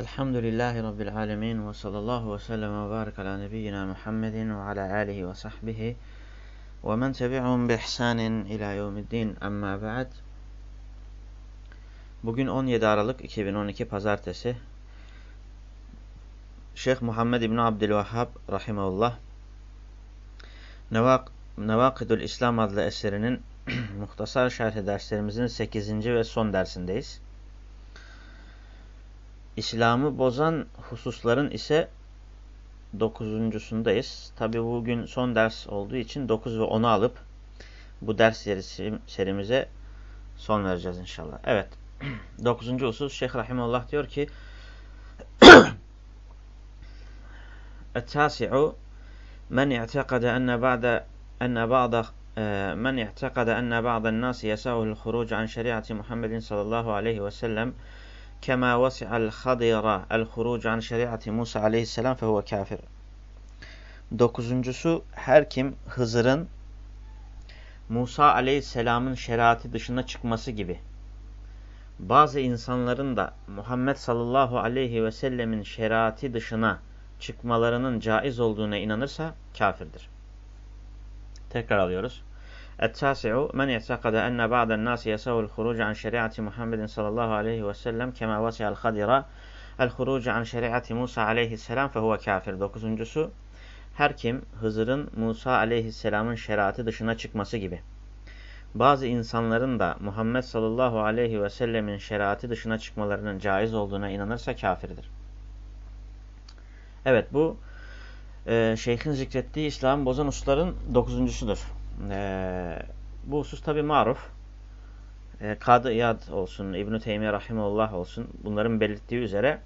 Elhamdülillahi Rabbil alemin ve sallallahu ve sellem ve barik ala nebiyyina Muhammedin ve ala alihi ve sahbihi ve men tebi'un bi ihsanin ila yevmiddin amma ba'd. Bugün 17 Aralık 2012 Pazartesi. Şeyh Muhammed İbni Abdülvahhab Rahimahullah Nevak Nevakidül İslam adlı eserinin muhtasar şerhi derslerimizin 8. ve son dersindeyiz. İslam'ı bozan hususların ise dokuzuncusundayız. Tabi bugün son ders olduğu için 9 ve 10'u alıp bu ders serimize son vereceğiz inşallah. Evet. Dokuzuncu husus Şeyh Rahimullah diyor ki التاسع من اعتقد أن بعد أن بعض من اعتقد أن بعض الناس يسعه الخروج عن شريعة محمد صلى الله عليه وسلم kema vasi'al hadira el huruc an şeriatı Musa aleyhisselam fehuve kafir. Dokuzuncusu her kim Hızır'ın Musa aleyhisselamın şeriatı dışına çıkması gibi bazı insanların da Muhammed sallallahu aleyhi ve sellemin şeriatı dışına çıkmalarının caiz olduğuna inanırsa kafirdir. Tekrar alıyoruz. التاسع من اعتقد أن بعض الناس يسوي الخروج عن شريعة محمد صلى الله عليه وسلم كما وسع الخضر الخروج عن شريعة Musa aleyhisselam fehuve kafir. Dokuzuncusu her kim Hızır'ın Musa aleyhisselamın şeriatı dışına çıkması gibi. Bazı insanların da Muhammed sallallahu aleyhi ve sellemin şeriatı dışına çıkmalarının caiz olduğuna inanırsa kafirdir. Evet bu e, şeyhin zikrettiği İslam'ı bozan usların dokuzuncusudur. E, bu husus tabi maruf. E, Kadı İyad olsun, İbn-i Teymiye Rahimullah olsun bunların belirttiği üzere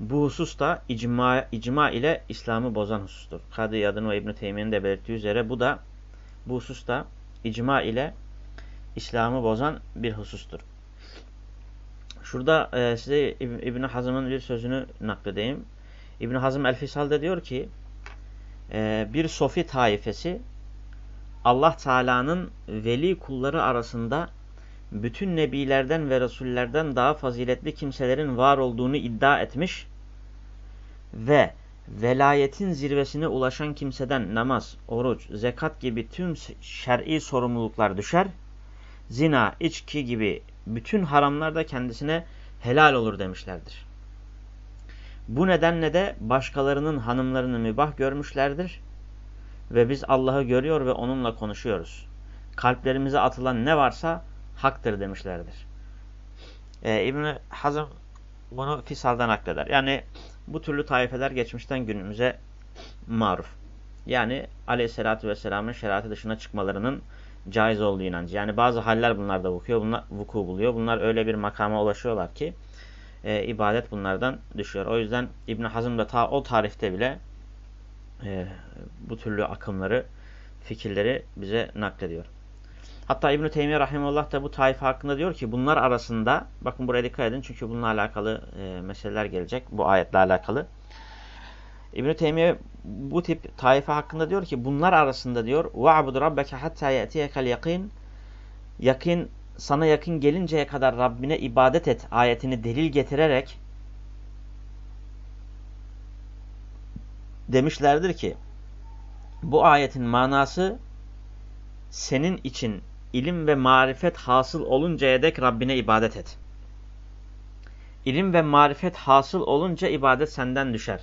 bu husus da icma, icma ile İslam'ı bozan husustur. Kadı İyad'ın ve İbn-i Teymiye'nin de belirttiği üzere bu da bu husus da icma ile İslam'ı bozan bir husustur. Şurada e, size İbn Hazım'ın bir sözünü nakledeyim. İbn Hazım El-Fisal'de diyor ki e, bir sofi taifesi Allah Teala'nın veli kulları arasında bütün nebilerden ve resullerden daha faziletli kimselerin var olduğunu iddia etmiş ve velayetin zirvesine ulaşan kimseden namaz, oruç, zekat gibi tüm şer'i sorumluluklar düşer. Zina, içki gibi bütün haramlar da kendisine helal olur demişlerdir. Bu nedenle de başkalarının hanımlarını mübah görmüşlerdir ve biz Allah'ı görüyor ve onunla konuşuyoruz. Kalplerimize atılan ne varsa haktır demişlerdir. Ee, İbn-i Hazım bunu Fisal'dan nakleder. Yani bu türlü taifeler geçmişten günümüze maruf. Yani aleyhissalatü vesselamın şeriatı dışına çıkmalarının caiz olduğu inancı. Yani bazı haller bunlarda vukuyor, bunlar, vuku buluyor. Bunlar öyle bir makama ulaşıyorlar ki e, ibadet bunlardan düşüyor. O yüzden İbn Hazım da ta o tarihte bile e, bu türlü akımları, fikirleri bize naklediyor. Hatta İbn-i Teymiye Rahimullah da bu taife hakkında diyor ki bunlar arasında, bakın buraya dikkat edin çünkü bununla alakalı e, meseleler gelecek bu ayetle alakalı. İbn-i Teymiye bu tip taife hakkında diyor ki bunlar arasında diyor وَعْبُدْ رَبَّكَ حَتَّى يَأْتِيَكَ الْيَقِينَ Yakın sana yakın gelinceye kadar Rabbine ibadet et ayetini delil getirerek demişlerdir ki bu ayetin manası senin için ilim ve marifet hasıl oluncaya dek Rabbine ibadet et. İlim ve marifet hasıl olunca ibadet senden düşer.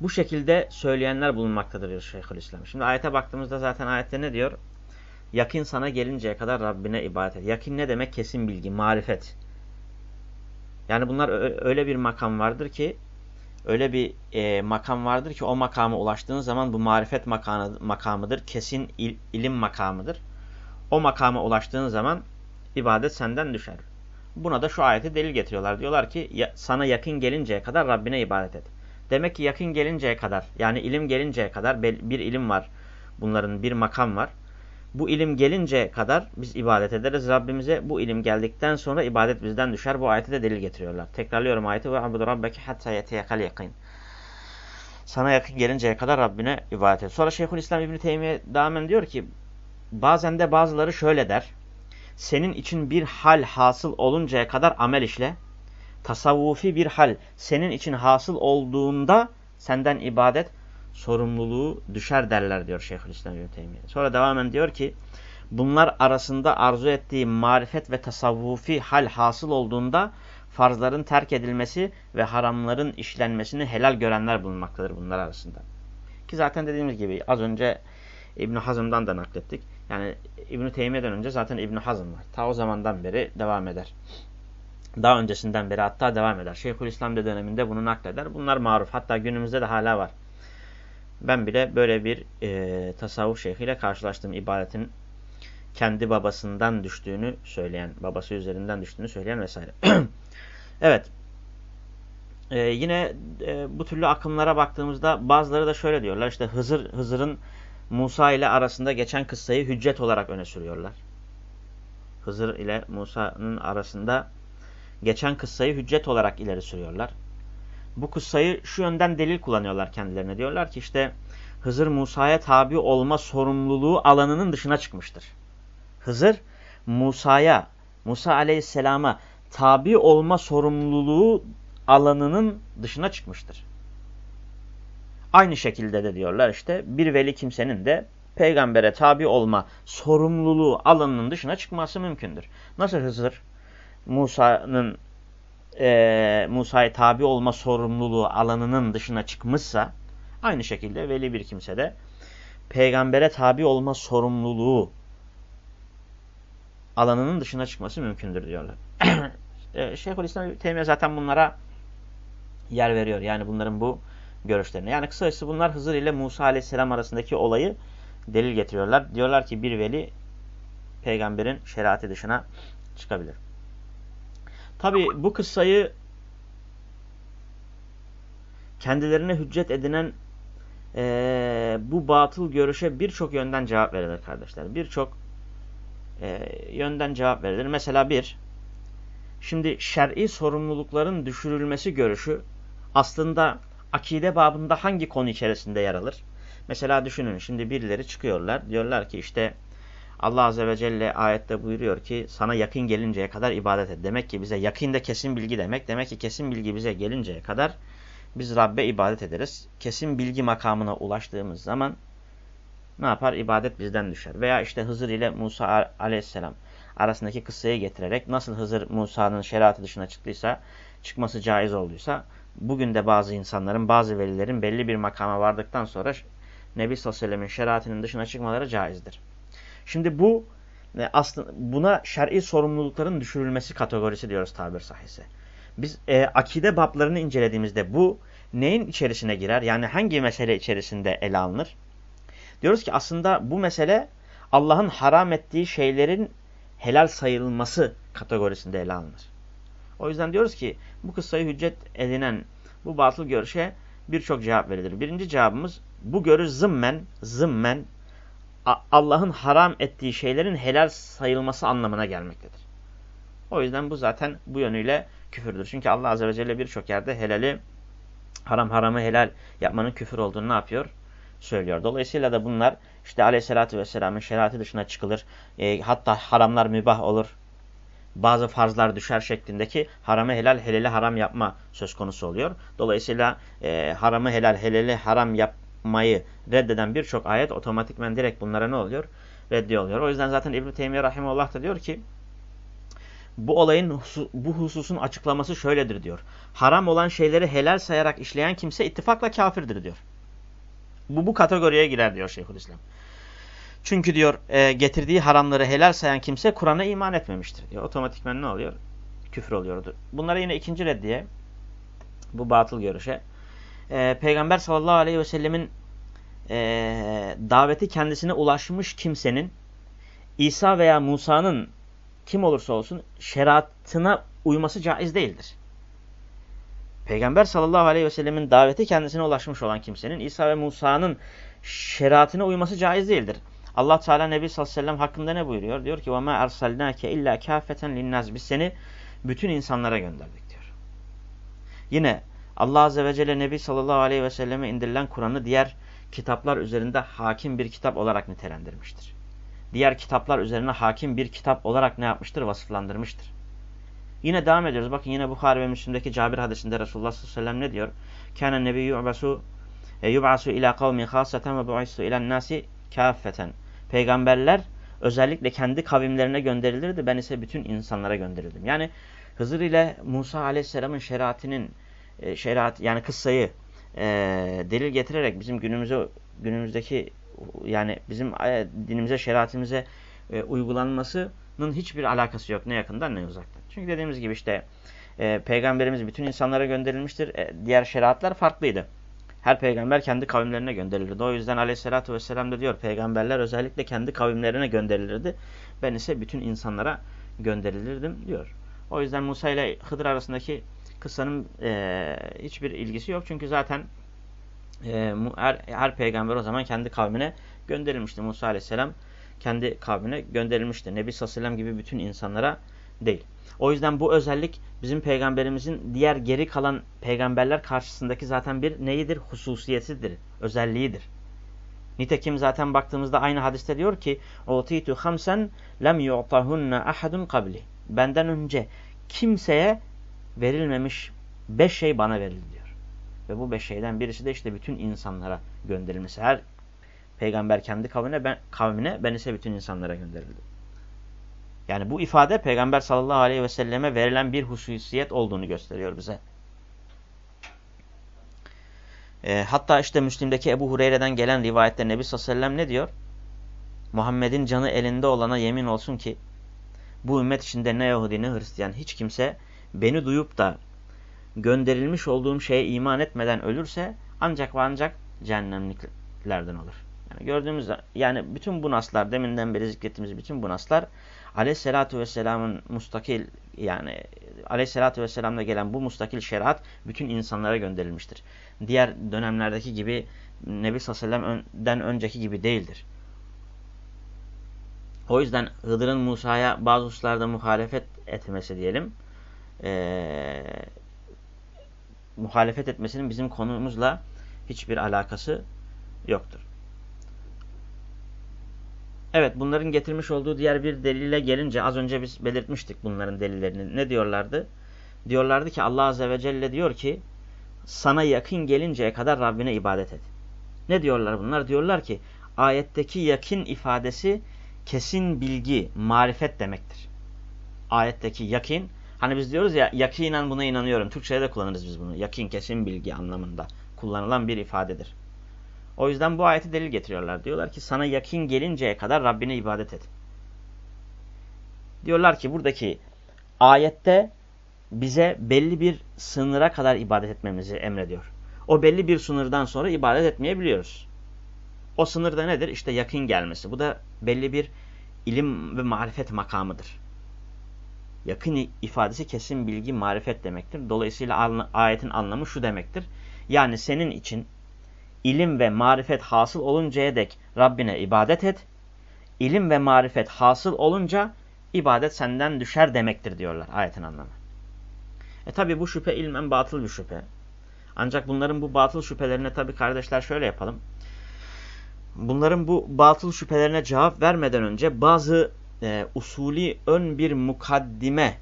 Bu şekilde söyleyenler bulunmaktadır diyor Şeyhülislam. Şimdi ayete baktığımızda zaten ayette ne diyor? Yakin sana gelinceye kadar Rabbine ibadet et. Yakin ne demek? Kesin bilgi, marifet. Yani bunlar öyle bir makam vardır ki öyle bir e, makam vardır ki o makama ulaştığın zaman bu marifet makamı, makamıdır. Kesin il, ilim makamıdır. O makama ulaştığın zaman ibadet senden düşer. Buna da şu ayeti delil getiriyorlar. Diyorlar ki ya, sana yakın gelinceye kadar Rabbine ibadet et. Demek ki yakın gelinceye kadar yani ilim gelinceye kadar bir ilim var. Bunların bir makam var. Bu ilim gelince kadar biz ibadet ederiz Rabbimize. Bu ilim geldikten sonra ibadet bizden düşer. Bu ayeti de delil getiriyorlar. Tekrarlıyorum ayeti. Ve abudu rabbeke hatta yeteyekal yakin. Sana yakın gelinceye kadar Rabbine ibadet et. Sonra Şeyhülislam İbni Teymiye devamen diyor ki bazen de bazıları şöyle der. Senin için bir hal hasıl oluncaya kadar amel işle. tasavvufi bir hal senin için hasıl olduğunda senden ibadet sorumluluğu düşer derler diyor Şeyhülislam İbn Teymiye. Sonra devamen diyor ki bunlar arasında arzu ettiği marifet ve tasavvufi hal hasıl olduğunda farzların terk edilmesi ve haramların işlenmesini helal görenler bulunmaktadır bunlar arasında. Ki zaten dediğimiz gibi az önce İbn Hazım'dan da naklettik. Yani İbn Teymiye'den önce zaten İbn Hazım var. Ta o zamandan beri devam eder. Daha öncesinden beri hatta devam eder. Şeyhülislam de döneminde bunu nakleder. Bunlar maruf. Hatta günümüzde de hala var. Ben bile böyle bir e, tasavvuf şeyhiyle karşılaştım. ibadetin kendi babasından düştüğünü söyleyen, babası üzerinden düştüğünü söyleyen vesaire. evet. Ee, yine e, bu türlü akımlara baktığımızda bazıları da şöyle diyorlar. İşte Hızır Hızır'ın Musa ile arasında geçen kıssayı hüccet olarak öne sürüyorlar. Hızır ile Musa'nın arasında geçen kıssayı hüccet olarak ileri sürüyorlar. Bu kıssayı şu yönden delil kullanıyorlar kendilerine. Diyorlar ki işte Hızır Musa'ya tabi olma sorumluluğu alanının dışına çıkmıştır. Hızır Musa'ya, Musa aleyhisselama tabi olma sorumluluğu alanının dışına çıkmıştır. Aynı şekilde de diyorlar işte bir veli kimsenin de peygambere tabi olma sorumluluğu alanının dışına çıkması mümkündür. Nasıl Hızır Musa'nın e, Musa'ya tabi olma sorumluluğu alanının dışına çıkmışsa aynı şekilde veli bir kimse de peygambere tabi olma sorumluluğu alanının dışına çıkması mümkündür diyorlar. Şeyhülislam Teymiye zaten bunlara yer veriyor. Yani bunların bu görüşlerine. Yani kısacası bunlar Hızır ile Musa aleyhisselam arasındaki olayı delil getiriyorlar. Diyorlar ki bir veli peygamberin şeriatı dışına çıkabilir. Tabi bu kıssayı kendilerine hüccet edinen e, bu batıl görüşe birçok yönden cevap verilir kardeşler. Birçok e, yönden cevap verilir. Mesela bir, şimdi şer'i sorumlulukların düşürülmesi görüşü aslında akide babında hangi konu içerisinde yer alır? Mesela düşünün şimdi birileri çıkıyorlar diyorlar ki işte Allah Azze ve Celle ayette buyuruyor ki sana yakın gelinceye kadar ibadet et. Demek ki bize yakın da kesin bilgi demek. Demek ki kesin bilgi bize gelinceye kadar biz Rabbe ibadet ederiz. Kesin bilgi makamına ulaştığımız zaman ne yapar? İbadet bizden düşer. Veya işte Hızır ile Musa aleyhisselam arasındaki kıssayı getirerek nasıl Hızır Musa'nın şeriatı dışına çıktıysa, çıkması caiz olduysa bugün de bazı insanların, bazı velilerin belli bir makama vardıktan sonra Nebi sallallahu aleyhi ve sellemin şeriatının dışına çıkmaları caizdir. Şimdi bu e, aslında buna şer'i sorumlulukların düşürülmesi kategorisi diyoruz tabir sahisi. Biz e, akide bablarını incelediğimizde bu neyin içerisine girer? Yani hangi mesele içerisinde ele alınır? Diyoruz ki aslında bu mesele Allah'ın haram ettiği şeylerin helal sayılması kategorisinde ele alınır. O yüzden diyoruz ki bu kıssayı hüccet edinen bu batıl görüşe birçok cevap verilir. Birinci cevabımız bu görüş zımmen, zımmen Allah'ın haram ettiği şeylerin helal sayılması anlamına gelmektedir. O yüzden bu zaten bu yönüyle küfürdür. Çünkü Allah Azze ve Celle birçok yerde helali haram haramı helal yapmanın küfür olduğunu ne yapıyor? Söylüyor. Dolayısıyla da bunlar işte Aleyhisselatü Vesselam'ın şeriatı dışına çıkılır. E, hatta haramlar mübah olur. Bazı farzlar düşer şeklindeki haramı helal, helali haram yapma söz konusu oluyor. Dolayısıyla e, haramı helal, helali haram yap, yapmayı reddeden birçok ayet otomatikmen direkt bunlara ne oluyor? Reddiyor. O yüzden zaten İbn-i Teymiye Rahimullah da diyor ki bu olayın bu hususun açıklaması şöyledir diyor. Haram olan şeyleri helal sayarak işleyen kimse ittifakla kafirdir diyor. Bu bu kategoriye girer diyor Şeyhülislam. Çünkü diyor e, getirdiği haramları helal sayan kimse Kur'an'a iman etmemiştir. Diyor. Otomatikmen ne oluyor? Küfür oluyordu. Bunlara yine ikinci reddiye bu batıl görüşe e, Peygamber sallallahu aleyhi ve sellemin e, daveti kendisine ulaşmış kimsenin İsa veya Musa'nın kim olursa olsun şeriatına uyması caiz değildir. Peygamber sallallahu aleyhi ve sellemin daveti kendisine ulaşmış olan kimsenin İsa ve Musa'nın şeriatine uyması caiz değildir. Allah Teala Nebi sallallahu aleyhi ve sellem hakkında ne buyuruyor? Diyor ki: "Ve ma ersalnake illa kafeten linnas." Biz seni bütün insanlara gönderdik diyor. Yine Allah Azze ve Celle Nebi sallallahu aleyhi ve selleme indirilen Kur'an'ı diğer kitaplar üzerinde hakim bir kitap olarak nitelendirmiştir. Diğer kitaplar üzerine hakim bir kitap olarak ne yapmıştır? Vasıflandırmıştır. Yine devam ediyoruz. Bakın yine Bukhari ve Müslim'deki Cabir hadisinde Resulullah sallallahu aleyhi ve sellem ne diyor? Kâne nebi yu'basu e, yub'asu ila kavmin khâseten ve bu'istu ilen nasi kâffeten. Peygamberler özellikle kendi kavimlerine gönderilirdi. Ben ise bütün insanlara gönderildim. Yani Hızır ile Musa aleyhisselamın şeriatinin e, şeriat yani kıssayı e, delil getirerek bizim günümüze günümüzdeki yani bizim e, dinimize, şeriatimize e, uygulanmasının hiçbir alakası yok ne yakından ne uzaktan. Çünkü dediğimiz gibi işte e, peygamberimiz bütün insanlara gönderilmiştir. E, diğer şeriatlar farklıydı. Her peygamber kendi kavimlerine gönderilirdi. O yüzden aleyhissalatü vesselam da diyor peygamberler özellikle kendi kavimlerine gönderilirdi. Ben ise bütün insanlara gönderilirdim diyor. O yüzden Musa ile Hıdır arasındaki kıssanın e, hiçbir ilgisi yok. Çünkü zaten e, her, her peygamber o zaman kendi kavmine gönderilmişti. Musa aleyhisselam kendi kavmine gönderilmişti. Nebi sallallahu gibi bütün insanlara değil. O yüzden bu özellik bizim peygamberimizin diğer geri kalan peygamberler karşısındaki zaten bir neyidir? Hususiyetidir, özelliğidir. Nitekim zaten baktığımızda aynı hadiste diyor ki "Utitu hamsen lem yu'tahunna ahadun qabli." Benden önce kimseye verilmemiş beş şey bana verildi diyor. Ve bu beş şeyden birisi de işte bütün insanlara gönderilmesi. Her peygamber kendi kavmine ben, kavmine ben ise bütün insanlara gönderildi. Yani bu ifade Peygamber sallallahu aleyhi ve selleme verilen bir hususiyet olduğunu gösteriyor bize. E, hatta işte Müslim'deki Ebu Hureyre'den gelen rivayette Nebi sallallahu aleyhi ve sellem ne diyor? Muhammed'in canı elinde olana yemin olsun ki bu ümmet içinde ne Yahudi ne Hristiyan hiç kimse beni duyup da gönderilmiş olduğum şeye iman etmeden ölürse ancak ve ancak cehennemliklerden olur. Yani gördüğümüz yani bütün bu naslar deminden beri zikrettiğimiz bütün bu naslar aleyhissalatü vesselamın mustakil yani aleyhissalatü vesselam'da gelen bu mustakil şeriat bütün insanlara gönderilmiştir. Diğer dönemlerdeki gibi Nebi sallallahu önceki gibi değildir. O yüzden Hıdır'ın Musa'ya bazı hususlarda muhalefet etmesi diyelim. Ee, muhalefet etmesinin bizim konumuzla hiçbir alakası yoktur. Evet bunların getirmiş olduğu diğer bir delile gelince az önce biz belirtmiştik bunların delillerini. Ne diyorlardı? Diyorlardı ki Allah Azze ve Celle diyor ki sana yakın gelinceye kadar Rabbine ibadet et. Ne diyorlar bunlar? Diyorlar ki ayetteki yakın ifadesi kesin bilgi, marifet demektir. Ayetteki yakin, hani biz diyoruz ya yakinen buna inanıyorum. Türkçe'de de kullanırız biz bunu. Yakin, kesin bilgi anlamında kullanılan bir ifadedir. O yüzden bu ayeti delil getiriyorlar. Diyorlar ki sana yakin gelinceye kadar Rabbine ibadet et. Diyorlar ki buradaki ayette bize belli bir sınıra kadar ibadet etmemizi emrediyor. O belli bir sınırdan sonra ibadet etmeyebiliyoruz. O sınırda nedir? İşte yakın gelmesi. Bu da belli bir ilim ve marifet makamıdır. Yakın ifadesi kesin bilgi, marifet demektir. Dolayısıyla ayetin anlamı şu demektir. Yani senin için ilim ve marifet hasıl oluncaya dek Rabbine ibadet et. İlim ve marifet hasıl olunca ibadet senden düşer demektir diyorlar ayetin anlamı. E tabi bu şüphe ilmen batıl bir şüphe. Ancak bunların bu batıl şüphelerine tabi kardeşler şöyle yapalım. Bunların bu batıl şüphelerine cevap vermeden önce bazı e, usulü ön bir mukaddime,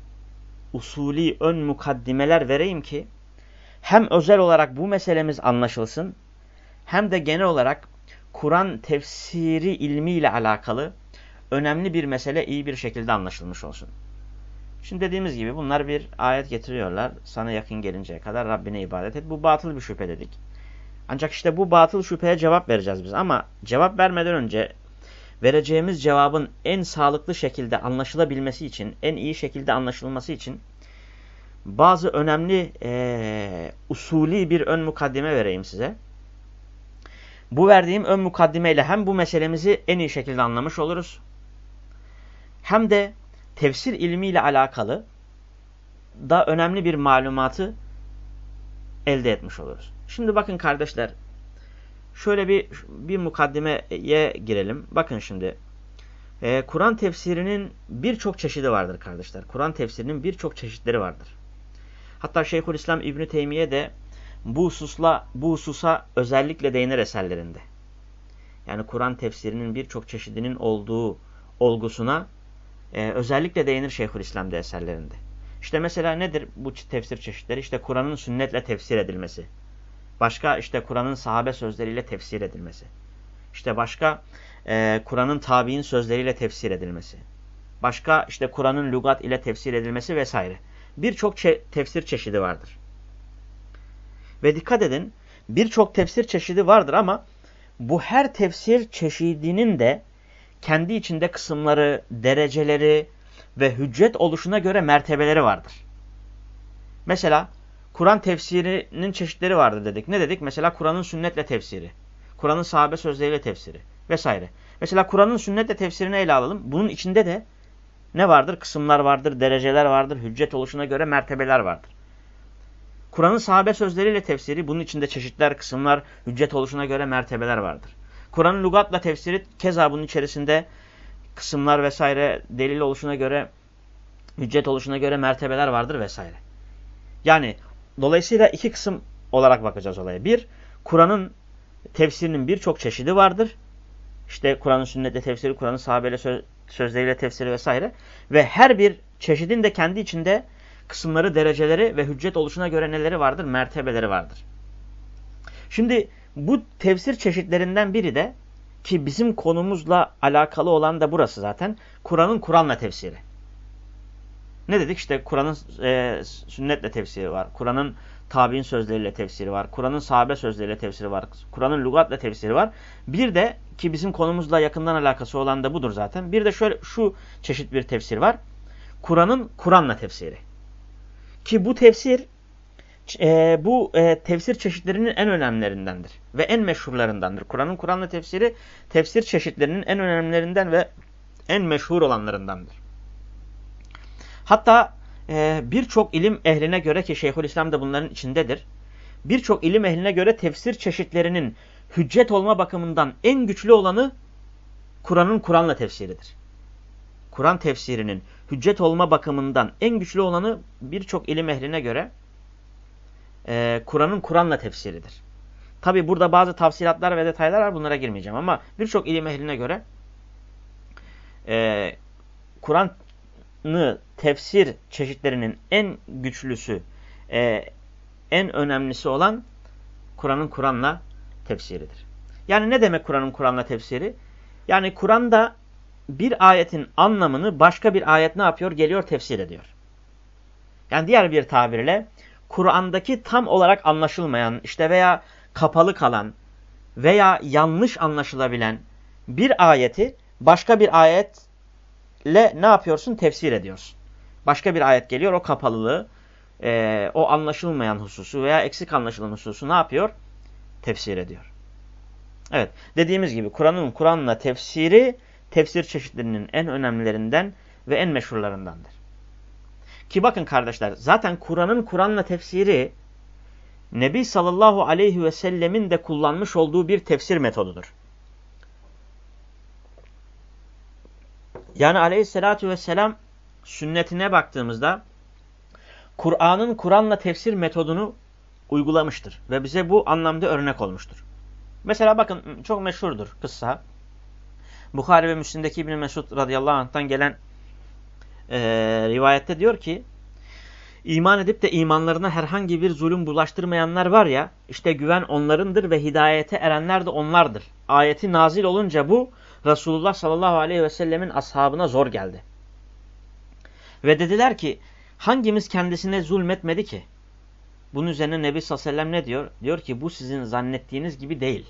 usulü ön mukaddimeler vereyim ki hem özel olarak bu meselemiz anlaşılsın hem de genel olarak Kur'an tefsiri ilmiyle alakalı önemli bir mesele iyi bir şekilde anlaşılmış olsun. Şimdi dediğimiz gibi bunlar bir ayet getiriyorlar. Sana yakın gelinceye kadar Rabbine ibadet et. Bu batıl bir şüphe dedik. Ancak işte bu batıl şüpheye cevap vereceğiz biz. Ama cevap vermeden önce vereceğimiz cevabın en sağlıklı şekilde anlaşılabilmesi için, en iyi şekilde anlaşılması için bazı önemli e, usulü bir ön mukaddime vereyim size. Bu verdiğim ön mukaddimeyle hem bu meselemizi en iyi şekilde anlamış oluruz. Hem de tefsir ilmiyle alakalı da önemli bir malumatı elde etmiş oluruz. Şimdi bakın kardeşler şöyle bir bir mukaddimeye girelim. Bakın şimdi e, Kur'an tefsirinin birçok çeşidi vardır kardeşler. Kur'an tefsirinin birçok çeşitleri vardır. Hatta Şeyhülislam İbn Teymiye de bu hususla bu hususa özellikle değinir eserlerinde. Yani Kur'an tefsirinin birçok çeşidinin olduğu olgusuna e, özellikle değinir Şeyhülislam'da eserlerinde. İşte mesela nedir bu tefsir çeşitleri? İşte Kur'an'ın sünnetle tefsir edilmesi. Başka işte Kur'an'ın sahabe sözleriyle tefsir edilmesi. İşte başka e, Kur'an'ın tabi'in sözleriyle tefsir edilmesi. Başka işte Kur'an'ın lügat ile tefsir edilmesi vesaire. Birçok tefsir çeşidi vardır. Ve dikkat edin birçok tefsir çeşidi vardır ama bu her tefsir çeşidinin de kendi içinde kısımları, dereceleri ve hüccet oluşuna göre mertebeleri vardır. Mesela Kur'an tefsirinin çeşitleri vardır dedik. Ne dedik? Mesela Kur'an'ın sünnetle tefsiri, Kur'an'ın sahabe sözleriyle tefsiri vesaire. Mesela Kur'an'ın sünnetle tefsirini ele alalım. Bunun içinde de ne vardır? Kısımlar vardır, dereceler vardır, hüccet oluşuna göre mertebeler vardır. Kur'an'ın sahabe sözleriyle tefsiri, bunun içinde çeşitler, kısımlar, hüccet oluşuna göre mertebeler vardır. Kur'an'ın lugatla tefsiri, keza bunun içerisinde kısımlar vesaire, delil oluşuna göre, hüccet oluşuna göre mertebeler vardır vesaire. Yani dolayısıyla iki kısım olarak bakacağız olaya. Bir, Kur'an'ın tefsirinin birçok çeşidi vardır. İşte Kur'an'ın sünnetle tefsiri, Kur'an'ın sahabeyle söz, sözleriyle tefsiri vesaire. Ve her bir çeşidin de kendi içinde kısımları, dereceleri ve hüccet oluşuna göre neleri vardır? Mertebeleri vardır. Şimdi bu tefsir çeşitlerinden biri de ki bizim konumuzla alakalı olan da burası zaten. Kur'an'ın Kur'an'la tefsiri. Ne dedik? İşte Kur'an'ın e, sünnetle tefsiri var. Kur'an'ın tabi'in sözleriyle tefsiri var. Kur'an'ın sahabe sözleriyle tefsiri var. Kur'an'ın lügatla tefsiri var. Bir de ki bizim konumuzla yakından alakası olan da budur zaten. Bir de şöyle şu çeşit bir tefsir var. Kur'an'ın Kur'an'la tefsiri. Ki bu tefsir e, bu e, tefsir çeşitlerinin en önemlilerindendir. Ve en meşhurlarındandır. Kur'an'ın Kur'an'la tefsiri tefsir çeşitlerinin en önemlilerinden ve en meşhur olanlarındandır. Hatta e, birçok ilim ehline göre ki Şeyhülislam da bunların içindedir. Birçok ilim ehline göre tefsir çeşitlerinin hüccet olma bakımından en güçlü olanı Kur'an'ın Kur'an'la tefsiridir. Kur'an tefsirinin hüccet olma bakımından en güçlü olanı birçok ilim ehline göre e, Kur'an'ın Kur'an'la tefsiridir. Tabi burada bazı tafsilatlar ve detaylar var bunlara girmeyeceğim ama birçok ilim ehline göre e, Kur'an'ı tefsir çeşitlerinin en güçlüsü, e, en önemlisi olan Kur'an'ın Kur'an'la tefsiridir. Yani ne demek Kur'an'ın Kur'an'la tefsiri? Yani Kur'an'da bir ayetin anlamını başka bir ayet ne yapıyor? Geliyor tefsir ediyor. Yani diğer bir tabirle Kur'an'daki tam olarak anlaşılmayan işte veya kapalı kalan veya yanlış anlaşılabilen bir ayeti başka bir ayetle ne yapıyorsun? Tefsir ediyorsun. Başka bir ayet geliyor o kapalılığı, e, o anlaşılmayan hususu veya eksik anlaşılan hususu ne yapıyor? Tefsir ediyor. Evet dediğimiz gibi Kur'an'ın Kur'an'la tefsiri tefsir çeşitlerinin en önemlilerinden ve en meşhurlarındandır. Ki bakın kardeşler zaten Kur'an'ın Kur'an'la tefsiri Nebi sallallahu aleyhi ve sellemin de kullanmış olduğu bir tefsir metodudur. Yani aleyhissalatü vesselam sünnetine baktığımızda Kur'an'ın Kur'an'la tefsir metodunu uygulamıştır. Ve bize bu anlamda örnek olmuştur. Mesela bakın çok meşhurdur kıssa. Bukhari ve Müslim'deki İbn Mesud radıyallahu anh'tan gelen e, rivayette diyor ki iman edip de imanlarına herhangi bir zulüm bulaştırmayanlar var ya işte güven onlarındır ve hidayete erenler de onlardır. Ayeti nazil olunca bu Resulullah sallallahu aleyhi ve sellemin ashabına zor geldi. Ve dediler ki hangimiz kendisine zulmetmedi ki? Bunun üzerine Nebi sallallahu aleyhi ve sellem ne diyor? Diyor ki bu sizin zannettiğiniz gibi değil.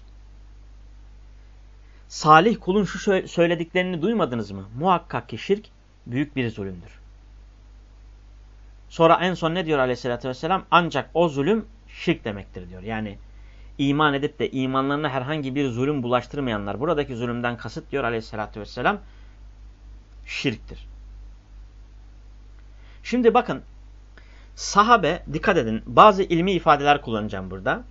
Salih kulun şu söylediklerini duymadınız mı? Muhakkak ki şirk büyük bir zulümdür. Sonra en son ne diyor aleyhissalatü vesselam? Ancak o zulüm şirk demektir diyor. Yani iman edip de imanlarına herhangi bir zulüm bulaştırmayanlar. Buradaki zulümden kasıt diyor aleyhissalatü vesselam şirktir. Şimdi bakın sahabe dikkat edin bazı ilmi ifadeler kullanacağım burada.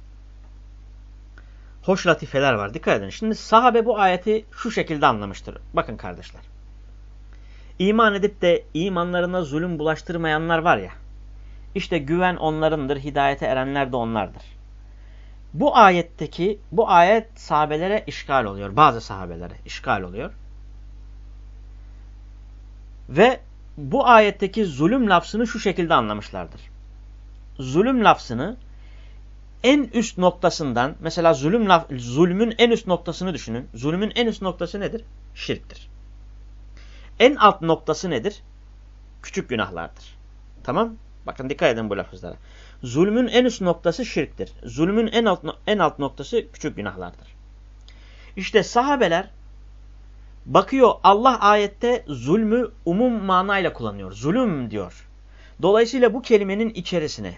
Hoş latifeler var dikkat edin. Şimdi sahabe bu ayeti şu şekilde anlamıştır. Bakın kardeşler. İman edip de imanlarına zulüm bulaştırmayanlar var ya. İşte güven onlarındır, hidayete erenler de onlardır. Bu ayetteki, bu ayet sahabelere işgal oluyor. Bazı sahabelere işgal oluyor. Ve bu ayetteki zulüm lafzını şu şekilde anlamışlardır. Zulüm lafzını en üst noktasından mesela zulüm laf, zulmün en üst noktasını düşünün. Zulmün en üst noktası nedir? Şirktir. En alt noktası nedir? Küçük günahlardır. Tamam? Bakın dikkat edin bu lafızlara. Zulmün en üst noktası şirktir. Zulmün en alt, en alt noktası küçük günahlardır. İşte sahabeler bakıyor Allah ayette zulmü umum manayla kullanıyor. Zulüm diyor. Dolayısıyla bu kelimenin içerisine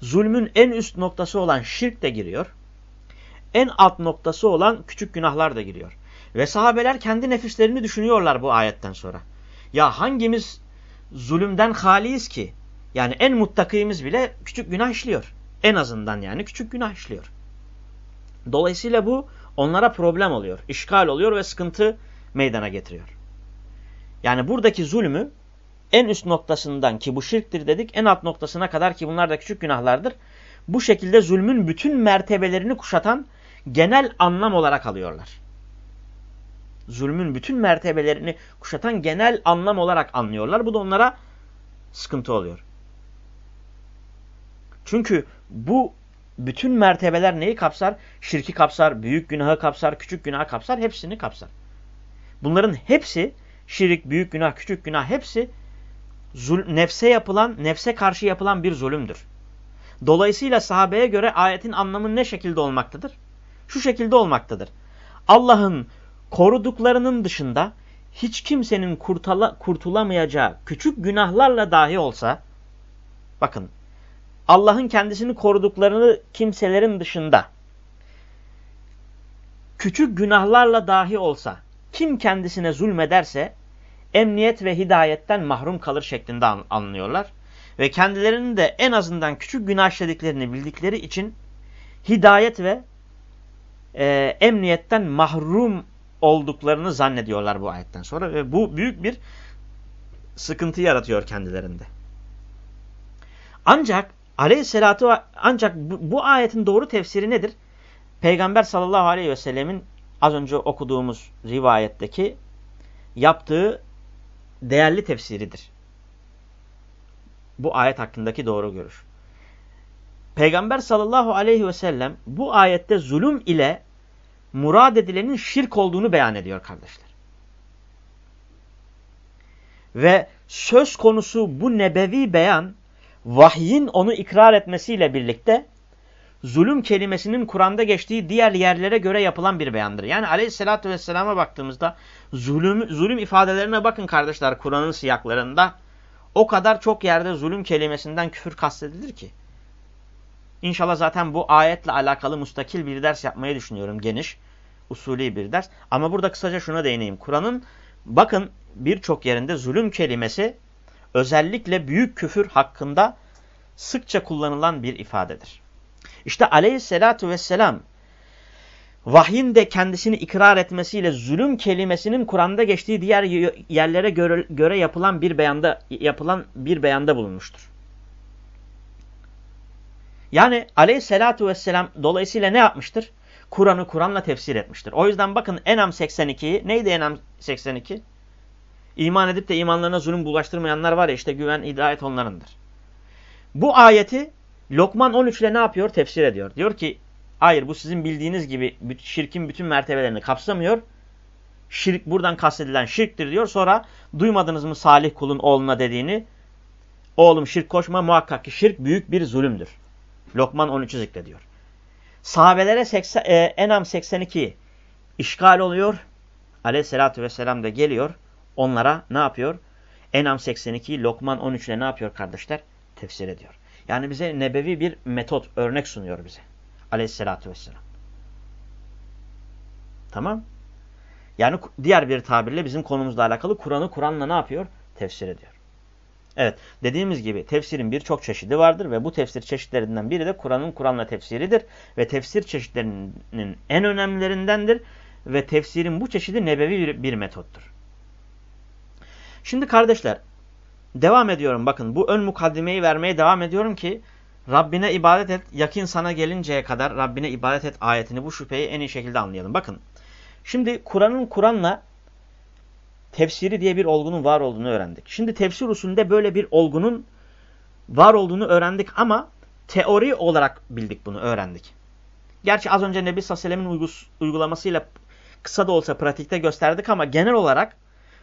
zulmün en üst noktası olan şirk de giriyor. En alt noktası olan küçük günahlar da giriyor. Ve sahabeler kendi nefislerini düşünüyorlar bu ayetten sonra. Ya hangimiz zulümden haliyiz ki? Yani en muttakimiz bile küçük günah işliyor. En azından yani küçük günah işliyor. Dolayısıyla bu onlara problem oluyor, işgal oluyor ve sıkıntı meydana getiriyor. Yani buradaki zulmü en üst noktasından ki bu şirktir dedik en alt noktasına kadar ki bunlar da küçük günahlardır. Bu şekilde zulmün bütün mertebelerini kuşatan genel anlam olarak alıyorlar. Zulmün bütün mertebelerini kuşatan genel anlam olarak anlıyorlar. Bu da onlara sıkıntı oluyor. Çünkü bu bütün mertebeler neyi kapsar? Şirki kapsar, büyük günahı kapsar, küçük günahı kapsar, hepsini kapsar. Bunların hepsi, şirik, büyük günah, küçük günah hepsi nefse yapılan, nefse karşı yapılan bir zulümdür. Dolayısıyla sahabeye göre ayetin anlamı ne şekilde olmaktadır? Şu şekilde olmaktadır. Allah'ın koruduklarının dışında hiç kimsenin kurtula, kurtulamayacağı küçük günahlarla dahi olsa, bakın Allah'ın kendisini koruduklarını kimselerin dışında küçük günahlarla dahi olsa kim kendisine zulmederse emniyet ve hidayetten mahrum kalır şeklinde anlıyorlar. Ve kendilerinin de en azından küçük günah işlediklerini bildikleri için hidayet ve e, emniyetten mahrum olduklarını zannediyorlar bu ayetten sonra. Ve bu büyük bir sıkıntı yaratıyor kendilerinde. Ancak aleyhissalatu ancak bu, bu ayetin doğru tefsiri nedir? Peygamber sallallahu aleyhi ve sellemin az önce okuduğumuz rivayetteki yaptığı değerli tefsiridir. Bu ayet hakkındaki doğru görüş. Peygamber sallallahu aleyhi ve sellem bu ayette zulüm ile murad edilenin şirk olduğunu beyan ediyor kardeşler. Ve söz konusu bu nebevi beyan vahyin onu ikrar etmesiyle birlikte zulüm kelimesinin Kur'an'da geçtiği diğer yerlere göre yapılan bir beyandır. Yani aleyhissalatü vesselama baktığımızda zulüm, zulüm ifadelerine bakın kardeşler Kur'an'ın siyaklarında. O kadar çok yerde zulüm kelimesinden küfür kastedilir ki. İnşallah zaten bu ayetle alakalı mustakil bir ders yapmayı düşünüyorum geniş. Usulü bir ders. Ama burada kısaca şuna değineyim. Kur'an'ın bakın birçok yerinde zulüm kelimesi özellikle büyük küfür hakkında sıkça kullanılan bir ifadedir. İşte aleyhissalatu vesselam vahyin de kendisini ikrar etmesiyle zulüm kelimesinin Kur'an'da geçtiği diğer yerlere göre, göre yapılan bir beyanda yapılan bir beyanda bulunmuştur. Yani aleyhissalatu vesselam dolayısıyla ne yapmıştır? Kur'an'ı Kur'an'la tefsir etmiştir. O yüzden bakın Enam 82'yi neydi Enam 82? İman edip de imanlarına zulüm bulaştırmayanlar var ya işte güven, hidayet onlarındır. Bu ayeti Lokman 13 ile ne yapıyor? Tefsir ediyor. Diyor ki hayır bu sizin bildiğiniz gibi şirkin bütün mertebelerini kapsamıyor. Şirk buradan kastedilen şirktir diyor. Sonra duymadınız mı Salih kulun oğluna dediğini? Oğlum şirk koşma muhakkak ki şirk büyük bir zulümdür. Lokman 13'ü zikrediyor. Sahabelere 80, e, Enam 82 işgal oluyor. Aleyhissalatü vesselam da geliyor. Onlara ne yapıyor? Enam 82 Lokman 13 ile ne yapıyor kardeşler? Tefsir ediyor. Yani bize nebevi bir metot, örnek sunuyor bize. Aleyhissalatü vesselam. Tamam. Yani diğer bir tabirle bizim konumuzla alakalı Kur'an'ı Kur'an'la ne yapıyor? Tefsir ediyor. Evet dediğimiz gibi tefsirin birçok çeşidi vardır ve bu tefsir çeşitlerinden biri de Kur'an'ın Kur'an'la tefsiridir. Ve tefsir çeşitlerinin en önemlilerindendir ve tefsirin bu çeşidi nebevi bir, bir metottur. Şimdi kardeşler Devam ediyorum bakın bu ön mukaddimeyi vermeye devam ediyorum ki Rabbine ibadet et yakin sana gelinceye kadar Rabbine ibadet et ayetini bu şüpheyi en iyi şekilde anlayalım. Bakın şimdi Kur'an'ın Kur'an'la tefsiri diye bir olgunun var olduğunu öğrendik. Şimdi tefsir usulünde böyle bir olgunun var olduğunu öğrendik ama teori olarak bildik bunu, öğrendik. Gerçi az önce Nebi Sallallahu uygulamasıyla kısa da olsa pratikte gösterdik ama genel olarak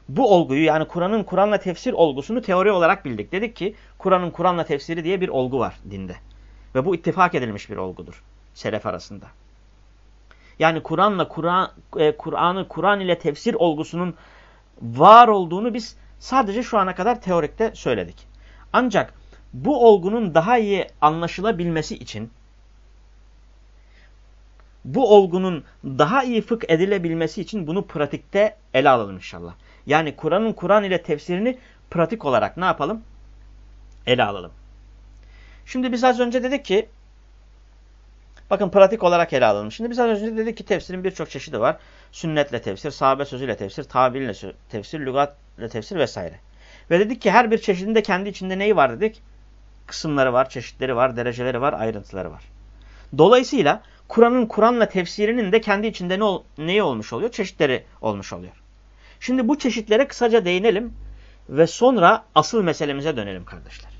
bu olguyu yani Kur'an'ın Kur'an'la tefsir olgusunu teori olarak bildik. Dedik ki Kur'an'ın Kur'an'la tefsiri diye bir olgu var dinde. Ve bu ittifak edilmiş bir olgudur selef arasında. Yani Kur'an'la Kur'an e, Kur'an'ı Kur'an ile tefsir olgusunun var olduğunu biz sadece şu ana kadar teorikte söyledik. Ancak bu olgunun daha iyi anlaşılabilmesi için bu olgunun daha iyi fıkh edilebilmesi için bunu pratikte ele alalım inşallah. Yani Kur'an'ın Kur'an ile tefsirini pratik olarak ne yapalım? Ele alalım. Şimdi biz az önce dedik ki bakın pratik olarak ele alalım. Şimdi biz az önce dedik ki tefsirin birçok çeşidi var. Sünnetle tefsir, sahabe sözüyle tefsir, tabirle tefsir, lügatle tefsir vesaire. Ve dedik ki her bir çeşidinde kendi içinde neyi var dedik? Kısımları var, çeşitleri var, dereceleri var, ayrıntıları var. Dolayısıyla Kur'an'ın Kur'an'la tefsirinin de kendi içinde ne ol, neyi olmuş oluyor? Çeşitleri olmuş oluyor. Şimdi bu çeşitlere kısaca değinelim ve sonra asıl meselemize dönelim kardeşler.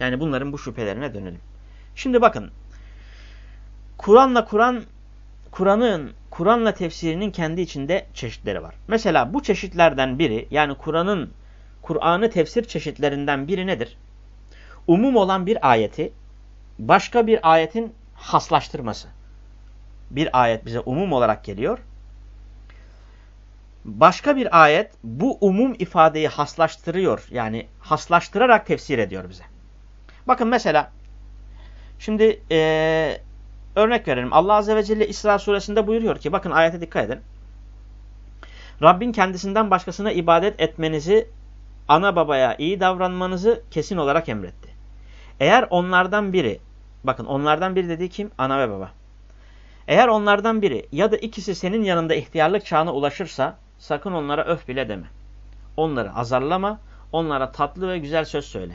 Yani bunların bu şüphelerine dönelim. Şimdi bakın. Kur'an'la Kur'an Kur'an'ın Kur'an'la tefsirinin kendi içinde çeşitleri var. Mesela bu çeşitlerden biri yani Kur'an'ın Kur'an'ı tefsir çeşitlerinden biri nedir? Umum olan bir ayeti başka bir ayetin haslaştırması. Bir ayet bize umum olarak geliyor. Başka bir ayet bu umum ifadeyi haslaştırıyor. Yani haslaştırarak tefsir ediyor bize. Bakın mesela şimdi ee, örnek verelim. Allah Azze ve Celle İsra suresinde buyuruyor ki bakın ayete dikkat edin. Rabbin kendisinden başkasına ibadet etmenizi, ana babaya iyi davranmanızı kesin olarak emretti. Eğer onlardan biri Bakın onlardan biri dediği kim? Ana ve baba. Eğer onlardan biri ya da ikisi senin yanında ihtiyarlık çağına ulaşırsa sakın onlara öf bile deme. Onları azarlama, onlara tatlı ve güzel söz söyle.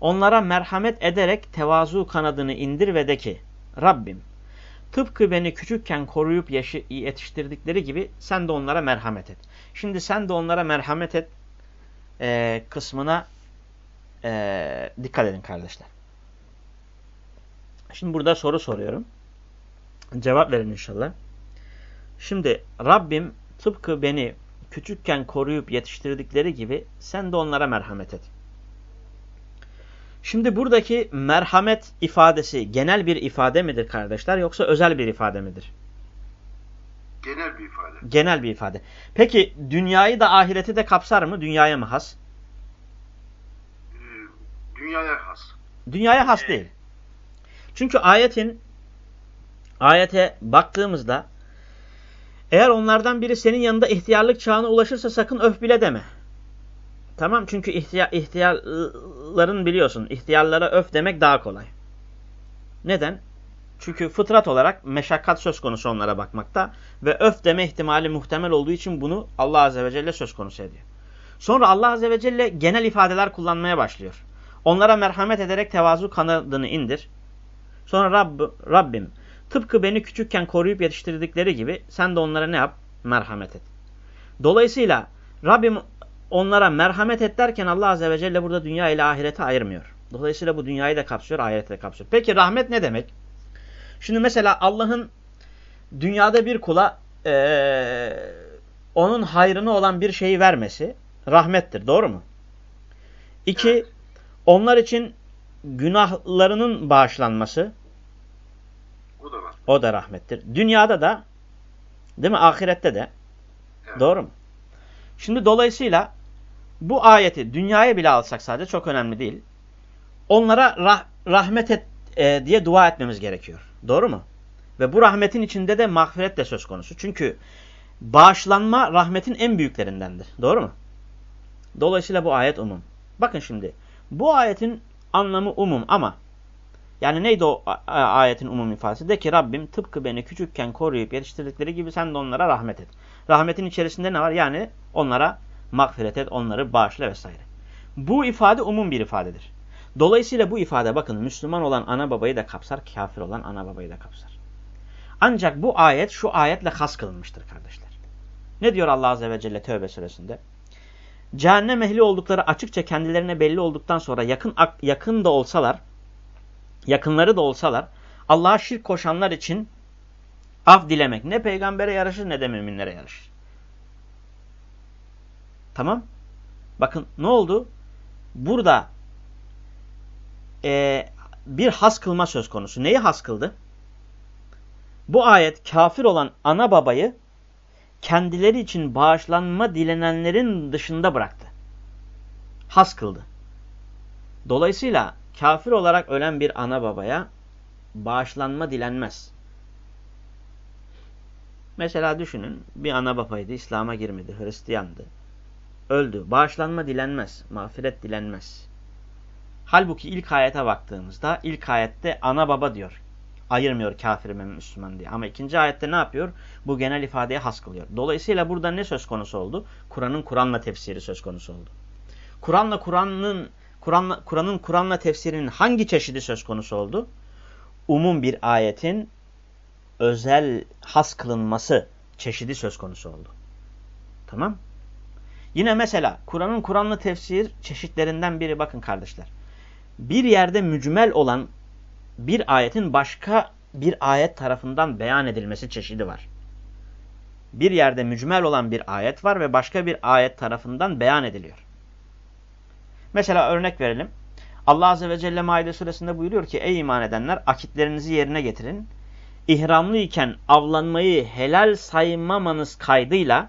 Onlara merhamet ederek tevazu kanadını indir ve de ki Rabbim tıpkı beni küçükken koruyup yetiştirdikleri gibi sen de onlara merhamet et. Şimdi sen de onlara merhamet et e, kısmına e, dikkat edin kardeşler. Şimdi burada soru soruyorum. Cevap verin inşallah. Şimdi Rabbim tıpkı beni küçükken koruyup yetiştirdikleri gibi sen de onlara merhamet et. Şimdi buradaki merhamet ifadesi genel bir ifade midir kardeşler yoksa özel bir ifade midir? Genel bir ifade. Genel bir ifade. Peki dünyayı da ahireti de kapsar mı? Dünyaya mı has? Ee, dünyaya has. Dünyaya has değil. Çünkü ayetin ayete baktığımızda eğer onlardan biri senin yanında ihtiyarlık çağına ulaşırsa sakın öf bile deme. Tamam çünkü ihtiyar, ihtiyarların biliyorsun ihtiyarlara öf demek daha kolay. Neden? Çünkü fıtrat olarak meşakkat söz konusu onlara bakmakta ve öf deme ihtimali muhtemel olduğu için bunu Allah Azze ve Celle söz konusu ediyor. Sonra Allah Azze ve Celle genel ifadeler kullanmaya başlıyor. Onlara merhamet ederek tevazu kanadını indir. Sonra Rabb, Rabbim tıpkı beni küçükken koruyup yetiştirdikleri gibi sen de onlara ne yap? Merhamet et. Dolayısıyla Rabbim onlara merhamet et derken Allah Azze ve Celle burada dünya ile ahireti ayırmıyor. Dolayısıyla bu dünyayı da kapsıyor, ahireti de kapsıyor. Peki rahmet ne demek? Şimdi mesela Allah'ın dünyada bir kula ee, onun hayrını olan bir şeyi vermesi rahmettir. Doğru mu? İki, onlar için günahlarının bağışlanması o da, o da rahmettir. Dünyada da değil mi? Ahirette de. Evet. Doğru mu? Şimdi dolayısıyla bu ayeti dünyaya bile alsak sadece çok önemli değil. Onlara rah rahmet et e, diye dua etmemiz gerekiyor. Doğru mu? Ve bu rahmetin içinde de mağfiret de söz konusu. Çünkü bağışlanma rahmetin en büyüklerindendir. Doğru mu? Dolayısıyla bu ayet umum. Bakın şimdi. Bu ayetin anlamı umum ama yani neydi o ayetin umum ifadesi? De ki Rabbim tıpkı beni küçükken koruyup yetiştirdikleri gibi sen de onlara rahmet et. Rahmetin içerisinde ne var? Yani onlara mağfiret et, onları bağışla vesaire. Bu ifade umum bir ifadedir. Dolayısıyla bu ifade bakın Müslüman olan ana babayı da kapsar, kafir olan ana babayı da kapsar. Ancak bu ayet şu ayetle has kılınmıştır kardeşler. Ne diyor Allah Azze ve Celle Tövbe suresinde? Cehennem ehli oldukları açıkça kendilerine belli olduktan sonra yakın yakın da olsalar, yakınları da olsalar Allah'a şirk koşanlar için af dilemek ne peygambere yaraşır ne de müminlere yaraşır. Tamam. Bakın ne oldu? Burada e, bir has kılma söz konusu. Neyi has kıldı? Bu ayet kafir olan ana babayı kendileri için bağışlanma dilenenlerin dışında bıraktı. Has kıldı. Dolayısıyla kafir olarak ölen bir ana babaya bağışlanma dilenmez. Mesela düşünün bir ana babaydı, İslam'a girmedi, Hristiyandı. Öldü. Bağışlanma dilenmez, mağfiret dilenmez. Halbuki ilk ayete baktığımızda ilk ayette ana baba diyor. Ayırmıyor kafir mi Müslüman diye. Ama ikinci ayette ne yapıyor? Bu genel ifadeye has kılıyor. Dolayısıyla burada ne söz konusu oldu? Kur'an'ın Kur'an'la tefsiri söz konusu oldu. Kur'an'la Kur'an'ın Kur'an'ın Kur'an'la tefsirinin hangi çeşidi söz konusu oldu? Umum bir ayetin özel has kılınması çeşidi söz konusu oldu. Tamam? Yine mesela Kur'an'ın Kur'an'la tefsir çeşitlerinden biri bakın kardeşler. Bir yerde mücmel olan bir ayetin başka bir ayet tarafından beyan edilmesi çeşidi var. Bir yerde mücmel olan bir ayet var ve başka bir ayet tarafından beyan ediliyor. Mesela örnek verelim. Allah Azze ve Celle Maide suresinde buyuruyor ki ey iman edenler akitlerinizi yerine getirin. İhramlı iken avlanmayı helal saymamanız kaydıyla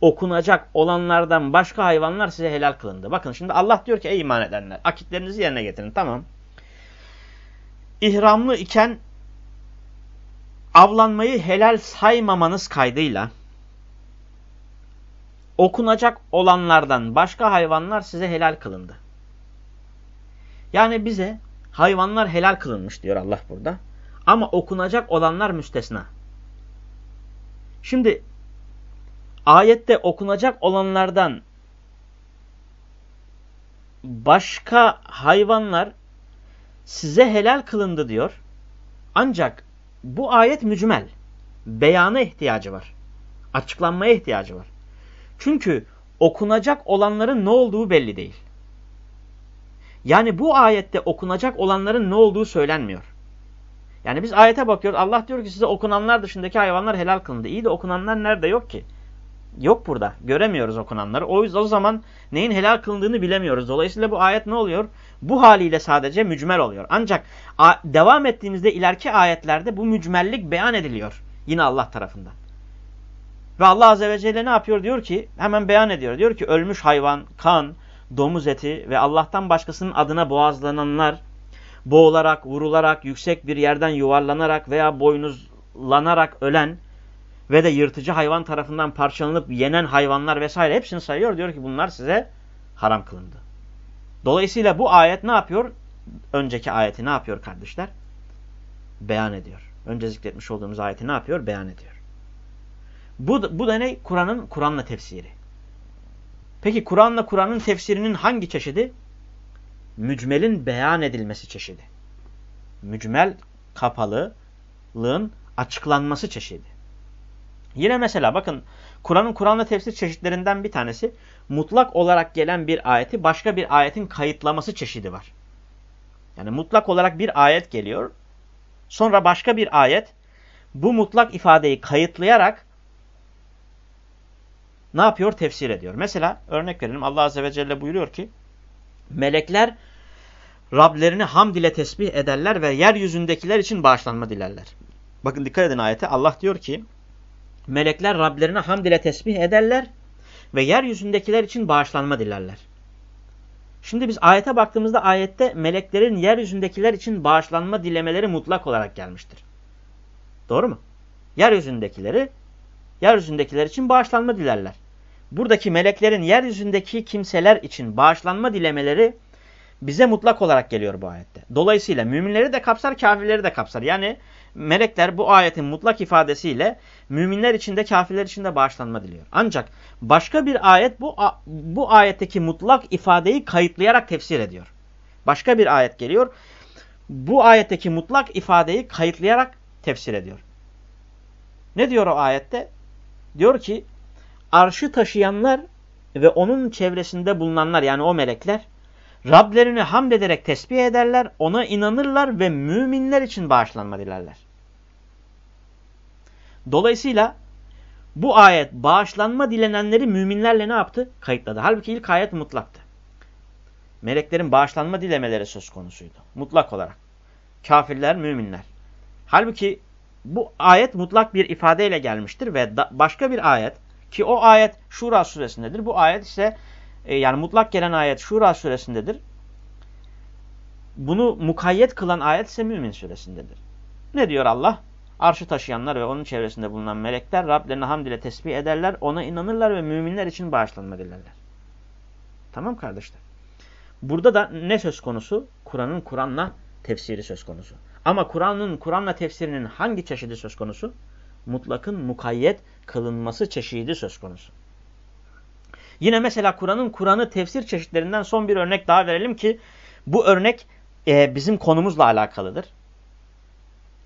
okunacak olanlardan başka hayvanlar size helal kılındı. Bakın şimdi Allah diyor ki ey iman edenler akitlerinizi yerine getirin tamam. İhramlı iken avlanmayı helal saymamanız kaydıyla okunacak olanlardan başka hayvanlar size helal kılındı. Yani bize hayvanlar helal kılınmış diyor Allah burada. Ama okunacak olanlar müstesna. Şimdi ayette okunacak olanlardan başka hayvanlar size helal kılındı diyor. Ancak bu ayet mücmel. Beyana ihtiyacı var. Açıklanmaya ihtiyacı var. Çünkü okunacak olanların ne olduğu belli değil. Yani bu ayette okunacak olanların ne olduğu söylenmiyor. Yani biz ayete bakıyoruz. Allah diyor ki size okunanlar dışındaki hayvanlar helal kılındı. İyi de okunanlar nerede yok ki? Yok burada. Göremiyoruz okunanları. O yüzden o zaman neyin helal kılındığını bilemiyoruz. Dolayısıyla bu ayet ne oluyor? Bu haliyle sadece mücmel oluyor. Ancak devam ettiğimizde ileriki ayetlerde bu mücmellik beyan ediliyor. Yine Allah tarafından. Ve Allah Azze ve Celle ne yapıyor? Diyor ki hemen beyan ediyor. Diyor ki ölmüş hayvan, kan, domuz eti ve Allah'tan başkasının adına boğazlananlar boğularak, vurularak, yüksek bir yerden yuvarlanarak veya boynuzlanarak ölen ve de yırtıcı hayvan tarafından parçalanıp yenen hayvanlar vesaire hepsini sayıyor. Diyor ki bunlar size haram kılındı. Dolayısıyla bu ayet ne yapıyor? Önceki ayeti ne yapıyor kardeşler? Beyan ediyor. Önce zikretmiş olduğumuz ayeti ne yapıyor? Beyan ediyor. Bu, bu da ne? Kur'an'ın Kur'an'la tefsiri. Peki Kur'an'la Kur'an'ın tefsirinin hangi çeşidi? Mücmelin beyan edilmesi çeşidi. Mücmel kapalılığın açıklanması çeşidi. Yine mesela bakın Kur'an'ın Kur'an'la tefsir çeşitlerinden bir tanesi mutlak olarak gelen bir ayeti başka bir ayetin kayıtlaması çeşidi var. Yani mutlak olarak bir ayet geliyor. Sonra başka bir ayet bu mutlak ifadeyi kayıtlayarak ne yapıyor? Tefsir ediyor. Mesela örnek verelim. Allah Azze ve Celle buyuruyor ki melekler Rablerini hamd ile tesbih ederler ve yeryüzündekiler için bağışlanma dilerler. Bakın dikkat edin ayete. Allah diyor ki melekler Rablerine hamd ile tesbih ederler ve yeryüzündekiler için bağışlanma dilerler. Şimdi biz ayete baktığımızda ayette meleklerin yeryüzündekiler için bağışlanma dilemeleri mutlak olarak gelmiştir. Doğru mu? Yeryüzündekileri yeryüzündekiler için bağışlanma dilerler. Buradaki meleklerin yeryüzündeki kimseler için bağışlanma dilemeleri bize mutlak olarak geliyor bu ayette. Dolayısıyla müminleri de kapsar, kafirleri de kapsar. Yani melekler bu ayetin mutlak ifadesiyle müminler için de kafirler için de bağışlanma diliyor. Ancak başka bir ayet bu, bu ayetteki mutlak ifadeyi kayıtlayarak tefsir ediyor. Başka bir ayet geliyor. Bu ayetteki mutlak ifadeyi kayıtlayarak tefsir ediyor. Ne diyor o ayette? Diyor ki arşı taşıyanlar ve onun çevresinde bulunanlar yani o melekler Rablerini hamd ederek tesbih ederler, ona inanırlar ve müminler için bağışlanma dilerler. Dolayısıyla bu ayet bağışlanma dilenenleri müminlerle ne yaptı? Kayıtladı. Halbuki ilk ayet mutlaktı. Meleklerin bağışlanma dilemeleri söz konusuydu. Mutlak olarak. Kafirler, müminler. Halbuki bu ayet mutlak bir ifadeyle gelmiştir ve başka bir ayet ki o ayet Şura suresindedir. Bu ayet ise e, yani mutlak gelen ayet Şura suresindedir. Bunu mukayyet kılan ayet ise Mümin suresindedir. Ne diyor Allah? Arşı taşıyanlar ve onun çevresinde bulunan melekler Rablerine hamd ile tesbih ederler, ona inanırlar ve müminler için bağışlanma dilerler. Tamam kardeşler. Burada da ne söz konusu? Kur'an'ın Kur'an'la tefsiri söz konusu. Ama Kur'an'ın Kur'an'la tefsirinin hangi çeşidi söz konusu? Mutlakın mukayyet kılınması çeşidi söz konusu. Yine mesela Kur'an'ın Kur'an'ı tefsir çeşitlerinden son bir örnek daha verelim ki bu örnek e, bizim konumuzla alakalıdır.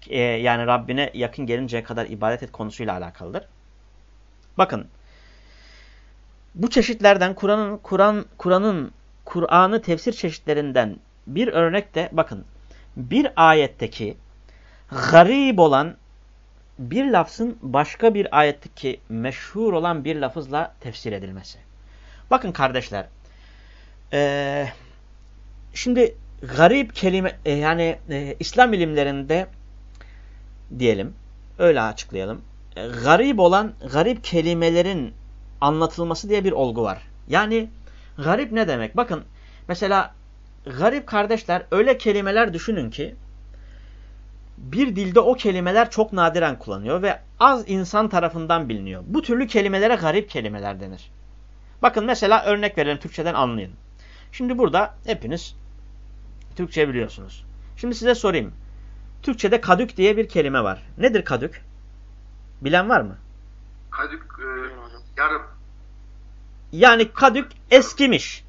E, yani Rabbine yakın gelinceye kadar ibadet et konusuyla alakalıdır. Bakın bu çeşitlerden Kur'an'ın Kur'an Kur'an'ın Kur'an'ı tefsir çeşitlerinden bir örnek de bakın bir ayetteki garip olan bir lafzın başka bir ayetteki meşhur olan bir lafızla tefsir edilmesi. Bakın kardeşler, e, şimdi garip kelime e, yani e, İslam ilimlerinde diyelim, öyle açıklayalım. E, garip olan garip kelimelerin anlatılması diye bir olgu var. Yani garip ne demek? Bakın mesela garip kardeşler öyle kelimeler düşünün ki bir dilde o kelimeler çok nadiren kullanıyor ve az insan tarafından biliniyor. Bu türlü kelimelere garip kelimeler denir. Bakın mesela örnek verelim Türkçeden anlayın. Şimdi burada hepiniz Türkçe biliyorsunuz. Şimdi size sorayım. Türkçede kadük diye bir kelime var. Nedir kadük? Bilen var mı? Kadük e, yarım. Yani kadük eskimiş.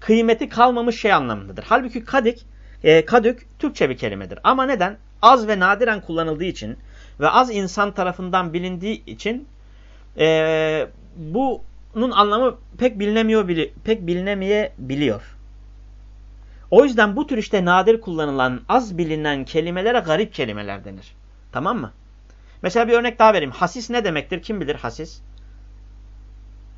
Kıymeti kalmamış şey anlamındadır. Halbuki kadük, e, kadük Türkçe bir kelimedir. Ama neden? Az ve nadiren kullanıldığı için ve az insan tarafından bilindiği için e, bunun anlamı pek bilinemiyor, pek bilinemeyebiliyor. O yüzden bu tür işte nadir kullanılan, az bilinen kelimelere garip kelimeler denir. Tamam mı? Mesela bir örnek daha vereyim. Hasis ne demektir? Kim bilir hasis?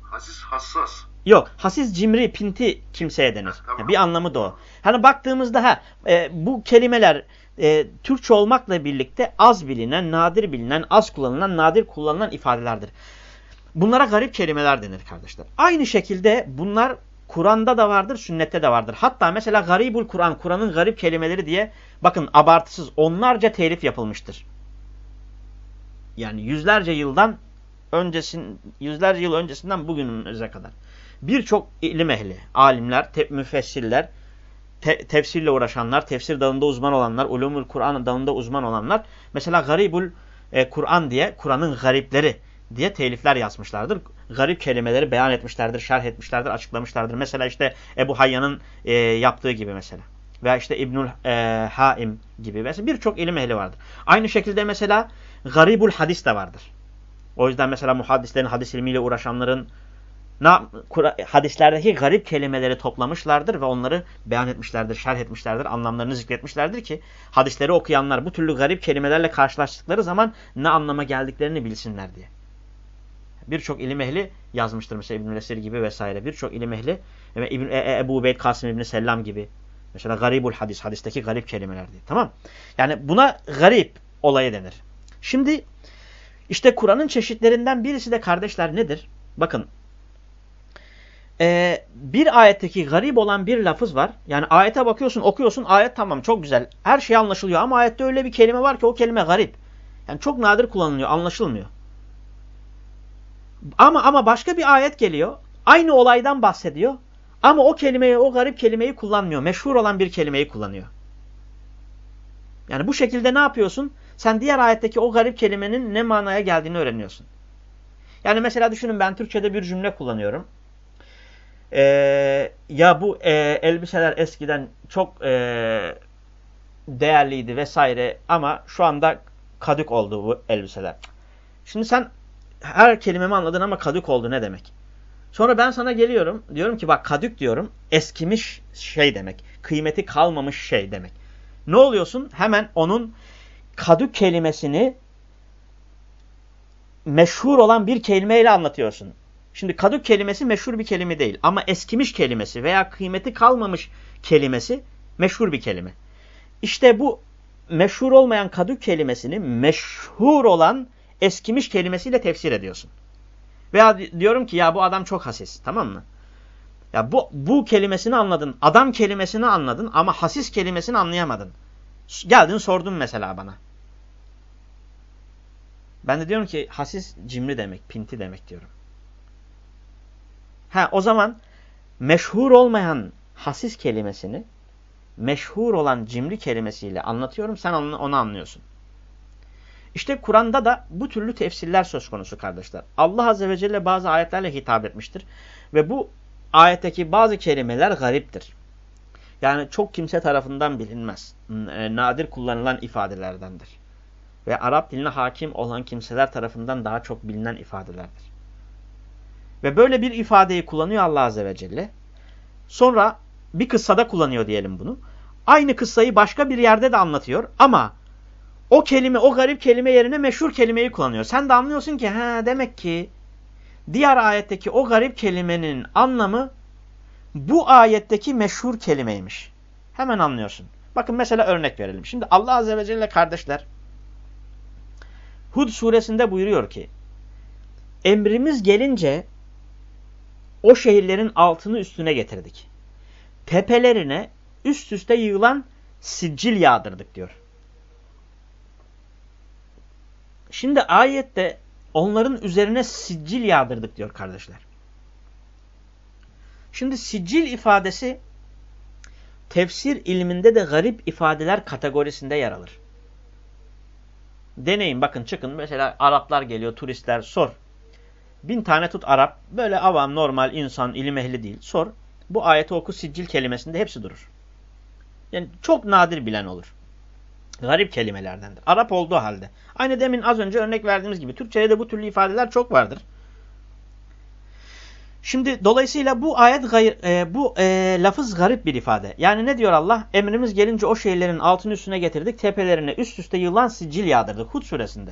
Hasis hassas. Yok. Hasis cimri, pinti kimseye denir. Tamam. bir anlamı da o. Hani baktığımızda ha e, bu kelimeler e, Türkçe olmakla birlikte az bilinen, nadir bilinen, az kullanılan, nadir kullanılan ifadelerdir. Bunlara garip kelimeler denir kardeşler. Aynı şekilde bunlar Kur'an'da da vardır, sünnette de vardır. Hatta mesela garibul Kur'an, Kur'an'ın garip kelimeleri diye bakın abartısız onlarca telif yapılmıştır. Yani yüzlerce yıldan öncesin, yüzlerce yıl öncesinden bugünümüze kadar. Birçok ilim ehli, alimler, te müfessirler, te tefsirle uğraşanlar, tefsir dalında uzman olanlar, ulumul Kur'an dalında uzman olanlar mesela garibul e, Kur'an diye, Kur'an'ın garipleri diye telifler yazmışlardır. Garip kelimeleri beyan etmişlerdir, şerh etmişlerdir, açıklamışlardır. Mesela işte Ebu Hayyan'ın e, yaptığı gibi mesela. Veya işte İbnül e, Haim gibi. Mesela birçok ilim ehli vardır. Aynı şekilde mesela garibul hadis de vardır. O yüzden mesela muhaddislerin, hadis ilmiyle uğraşanların hadislerdeki garip kelimeleri toplamışlardır ve onları beyan etmişlerdir, şerh etmişlerdir, anlamlarını zikretmişlerdir ki hadisleri okuyanlar bu türlü garip kelimelerle karşılaştıkları zaman ne anlama geldiklerini bilsinler diye. Birçok ilim ehli yazmıştır mesela İbn-i Esir gibi vesaire. Birçok ilim ehli İbn e, e, Ebu Ubeyd Kasım İbn Sellam gibi. Mesela garibul hadis, hadisteki garip kelimeler diye. Tamam? Yani buna garip olayı denir. Şimdi işte Kur'an'ın çeşitlerinden birisi de kardeşler nedir? Bakın ee, bir ayetteki garip olan bir lafız var. Yani ayete bakıyorsun, okuyorsun, ayet tamam çok güzel. Her şey anlaşılıyor ama ayette öyle bir kelime var ki o kelime garip. Yani çok nadir kullanılıyor, anlaşılmıyor. Ama ama başka bir ayet geliyor. Aynı olaydan bahsediyor. Ama o kelimeyi, o garip kelimeyi kullanmıyor. Meşhur olan bir kelimeyi kullanıyor. Yani bu şekilde ne yapıyorsun? Sen diğer ayetteki o garip kelimenin ne manaya geldiğini öğreniyorsun. Yani mesela düşünün ben Türkçe'de bir cümle kullanıyorum. Ee, ya bu e, elbiseler eskiden çok e, değerliydi vesaire ama şu anda kadük oldu bu elbiseler. Şimdi sen her kelimemi anladın ama kadük oldu ne demek? Sonra ben sana geliyorum. Diyorum ki bak kadük diyorum. Eskimiş şey demek. Kıymeti kalmamış şey demek. Ne oluyorsun? Hemen onun kadük kelimesini meşhur olan bir kelimeyle anlatıyorsun. Şimdi kadük kelimesi meşhur bir kelime değil. Ama eskimiş kelimesi veya kıymeti kalmamış kelimesi meşhur bir kelime. İşte bu meşhur olmayan kadük kelimesini meşhur olan eskimiş kelimesiyle tefsir ediyorsun. Veya diyorum ki ya bu adam çok hasis tamam mı? Ya bu, bu kelimesini anladın. Adam kelimesini anladın ama hasis kelimesini anlayamadın. Geldin sordun mesela bana. Ben de diyorum ki hasis cimri demek, pinti demek diyorum. Ha o zaman meşhur olmayan hasis kelimesini meşhur olan cimri kelimesiyle anlatıyorum. Sen onu, onu anlıyorsun. İşte Kur'an'da da bu türlü tefsirler söz konusu kardeşler. Allah Azze ve Celle bazı ayetlerle hitap etmiştir. Ve bu ayetteki bazı kelimeler gariptir. Yani çok kimse tarafından bilinmez. E, nadir kullanılan ifadelerdendir. Ve Arap diline hakim olan kimseler tarafından daha çok bilinen ifadelerdir. Ve böyle bir ifadeyi kullanıyor Allah Azze ve Celle. Sonra bir kıssada kullanıyor diyelim bunu. Aynı kıssayı başka bir yerde de anlatıyor ama o kelime, o garip kelime yerine meşhur kelimeyi kullanıyor. Sen de anlıyorsun ki ha demek ki diğer ayetteki o garip kelimenin anlamı bu ayetteki meşhur kelimeymiş. Hemen anlıyorsun. Bakın mesela örnek verelim. Şimdi Allah Azze ve Celle kardeşler Hud suresinde buyuruyor ki emrimiz gelince o şehirlerin altını üstüne getirdik. Tepelerine üst üste yığılan siccil yağdırdık diyor. Şimdi ayette onların üzerine siccil yağdırdık diyor kardeşler. Şimdi siccil ifadesi tefsir ilminde de garip ifadeler kategorisinde yer alır. Deneyin bakın çıkın mesela Araplar geliyor turistler sor. Bin tane tut Arap böyle avam normal insan ilim ehli değil sor. Bu ayeti oku siccil kelimesinde hepsi durur. Yani çok nadir bilen olur. Garip kelimelerdendir. Arap olduğu halde. Aynı demin az önce örnek verdiğimiz gibi Türkçe'de de bu türlü ifadeler çok vardır. Şimdi dolayısıyla bu ayet gayr, e, bu e, lafız garip bir ifade. Yani ne diyor Allah? Emrimiz gelince o şeylerin altını üstüne getirdik. Tepelerine üst üste yılan sicil yağdırdık. Hud suresinde.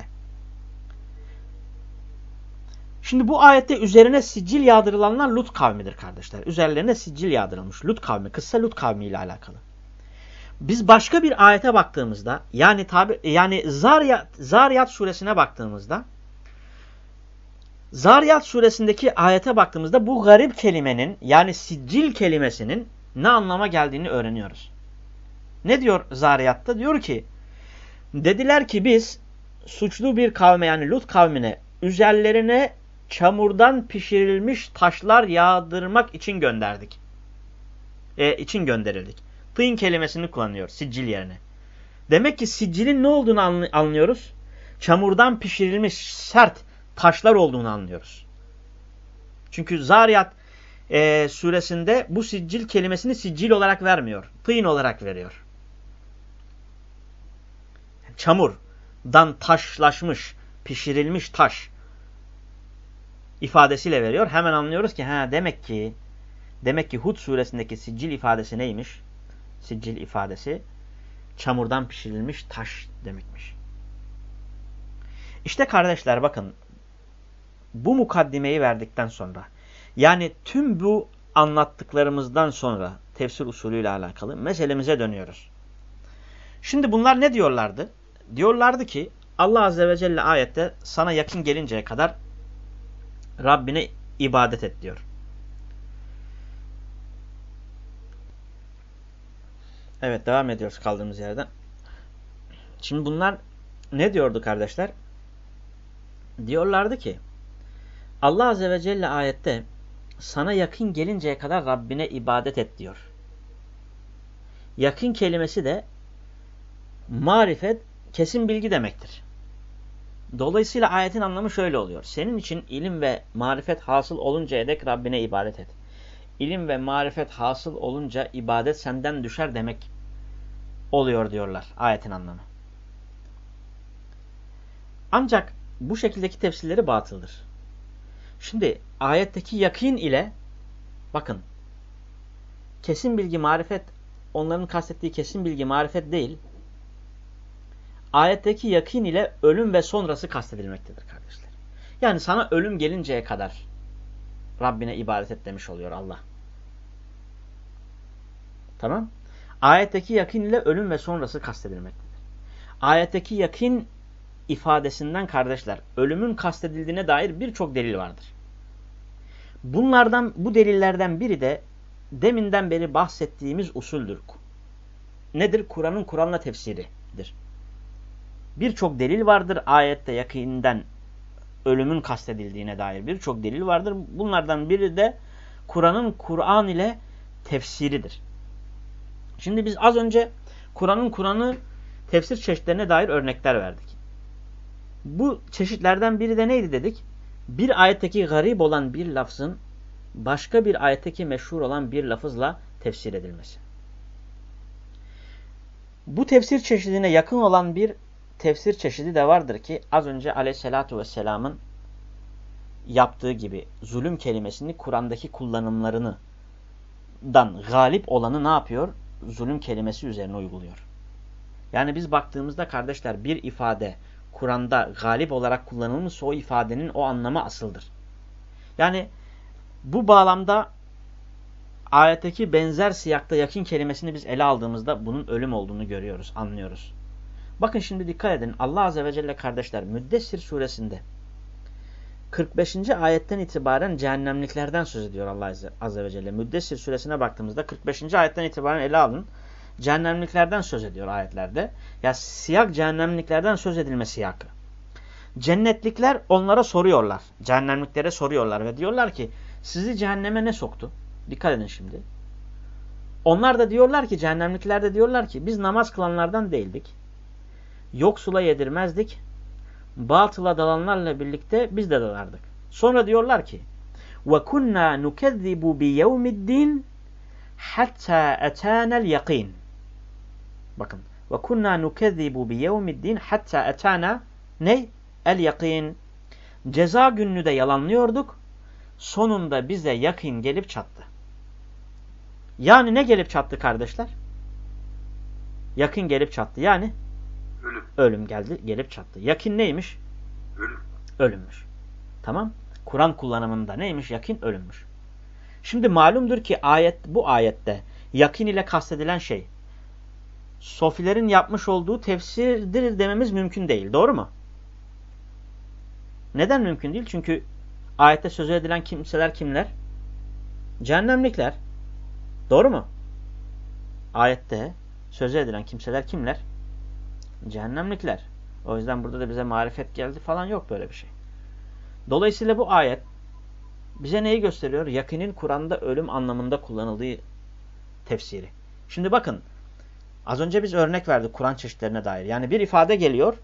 Şimdi bu ayette üzerine sicil yağdırılanlar Lut kavmidir kardeşler. Üzerlerine sicil yağdırılmış. Lut kavmi. Kıssa Lut kavmi ile alakalı. Biz başka bir ayete baktığımızda yani tabi yani Zariyat, Zariyat suresine baktığımızda Zariyat suresindeki ayete baktığımızda bu garip kelimenin yani siccil kelimesinin ne anlama geldiğini öğreniyoruz. Ne diyor Zariyat'ta? Diyor ki dediler ki biz suçlu bir kavme yani Lut kavmine üzerlerine çamurdan pişirilmiş taşlar yağdırmak için gönderdik. E, için gönderildik. Tıyın kelimesini kullanıyor siccil yerine. Demek ki sicilin ne olduğunu anlıyoruz. Çamurdan pişirilmiş sert taşlar olduğunu anlıyoruz. Çünkü Zariyat e, suresinde bu siccil kelimesini siccil olarak vermiyor. Tıyın olarak veriyor. Çamurdan taşlaşmış, pişirilmiş taş ifadesiyle veriyor. Hemen anlıyoruz ki ha demek ki demek ki Hud suresindeki siccil ifadesi neymiş? Siccil ifadesi çamurdan pişirilmiş taş demekmiş. İşte kardeşler bakın bu mukaddimeyi verdikten sonra yani tüm bu anlattıklarımızdan sonra tefsir usulüyle alakalı meselemize dönüyoruz. Şimdi bunlar ne diyorlardı? Diyorlardı ki Allah Azze ve Celle ayette sana yakın gelinceye kadar Rabbine ibadet et diyor. Evet devam ediyoruz kaldığımız yerden. Şimdi bunlar ne diyordu kardeşler? Diyorlardı ki Allah Azze ve Celle ayette sana yakın gelinceye kadar Rabbine ibadet et diyor. Yakın kelimesi de marifet kesin bilgi demektir. Dolayısıyla ayetin anlamı şöyle oluyor. Senin için ilim ve marifet hasıl oluncaya dek Rabbine ibadet et. İlim ve marifet hasıl olunca ibadet senden düşer demek oluyor diyorlar ayetin anlamı. Ancak bu şekildeki tefsirleri batıldır. Şimdi ayetteki yakin ile bakın kesin bilgi marifet onların kastettiği kesin bilgi marifet değil. Ayetteki yakin ile ölüm ve sonrası kastedilmektedir kardeşler. Yani sana ölüm gelinceye kadar Rabbine ibadet et demiş oluyor Allah. Tamam. Ayetteki yakin ile ölüm ve sonrası kastedilmektedir. Ayetteki yakin ifadesinden kardeşler ölümün kastedildiğine dair birçok delil vardır. Bunlardan bu delillerden biri de deminden beri bahsettiğimiz usuldür. Nedir? Kur'an'ın Kur'an'la tefsiridir. Birçok delil vardır ayette yakinden ölümün kastedildiğine dair birçok delil vardır. Bunlardan biri de Kur'an'ın Kur'an ile tefsiridir. Şimdi biz az önce Kur'an'ın Kur'an'ı tefsir çeşitlerine dair örnekler verdik. Bu çeşitlerden biri de neydi dedik? Bir ayetteki garip olan bir lafzın başka bir ayetteki meşhur olan bir lafızla tefsir edilmesi. Bu tefsir çeşidine yakın olan bir tefsir çeşidi de vardır ki az önce aleyhissalatu vesselamın yaptığı gibi zulüm kelimesini Kur'an'daki kullanımlarını dan galip olanı ne yapıyor? Zulüm kelimesi üzerine uyguluyor. Yani biz baktığımızda kardeşler bir ifade Kur'an'da galip olarak kullanılmışsa o ifadenin o anlamı asıldır. Yani bu bağlamda ayetteki benzer siyakta yakın kelimesini biz ele aldığımızda bunun ölüm olduğunu görüyoruz, anlıyoruz. Bakın şimdi dikkat edin. Allah Azze ve Celle kardeşler Müddessir suresinde 45. ayetten itibaren cehennemliklerden söz ediyor Allah Azze ve Celle. Müddessir suresine baktığımızda 45. ayetten itibaren ele alın. Cehennemliklerden söz ediyor ayetlerde. Ya siyak cehennemliklerden söz edilme siyakı. Cennetlikler onlara soruyorlar. Cehennemliklere soruyorlar ve diyorlar ki sizi cehenneme ne soktu? Dikkat edin şimdi. Onlar da diyorlar ki cehennemlikler de diyorlar ki biz namaz kılanlardan değildik Yoksula yedirmezdik. Batıla dalanlarla birlikte biz de dalardık. Sonra diyorlar ki وَكُنَّا نُكَذِّبُ بِيَوْمِ الدِّينِ حَتَّى اَتَانَ الْيَقِينَ Bakın. وَكُنَّا نُكَذِّبُ بِيَوْمِ الدِّينِ حَتَّى اَتَانَ Ne? El yakin. Ceza gününü de yalanlıyorduk. Sonunda bize yakin gelip çattı. Yani ne gelip çattı kardeşler? Yakın gelip çattı. Yani Ölüm. ölüm geldi, gelip çattı. Yakin neymiş? Ölüm. Ölümmüş. Tamam. Kur'an kullanımında neymiş? Yakin ölümmüş. Şimdi malumdur ki ayet bu ayette yakin ile kastedilen şey sofilerin yapmış olduğu tefsirdir dememiz mümkün değil. Doğru mu? Neden mümkün değil? Çünkü ayette söz edilen kimseler kimler? Cehennemlikler. Doğru mu? Ayette söz edilen kimseler kimler? Cehennemlikler. O yüzden burada da bize marifet geldi falan yok böyle bir şey. Dolayısıyla bu ayet bize neyi gösteriyor? Yakinin Kur'an'da ölüm anlamında kullanıldığı tefsiri. Şimdi bakın az önce biz örnek verdik Kur'an çeşitlerine dair. Yani bir ifade geliyor.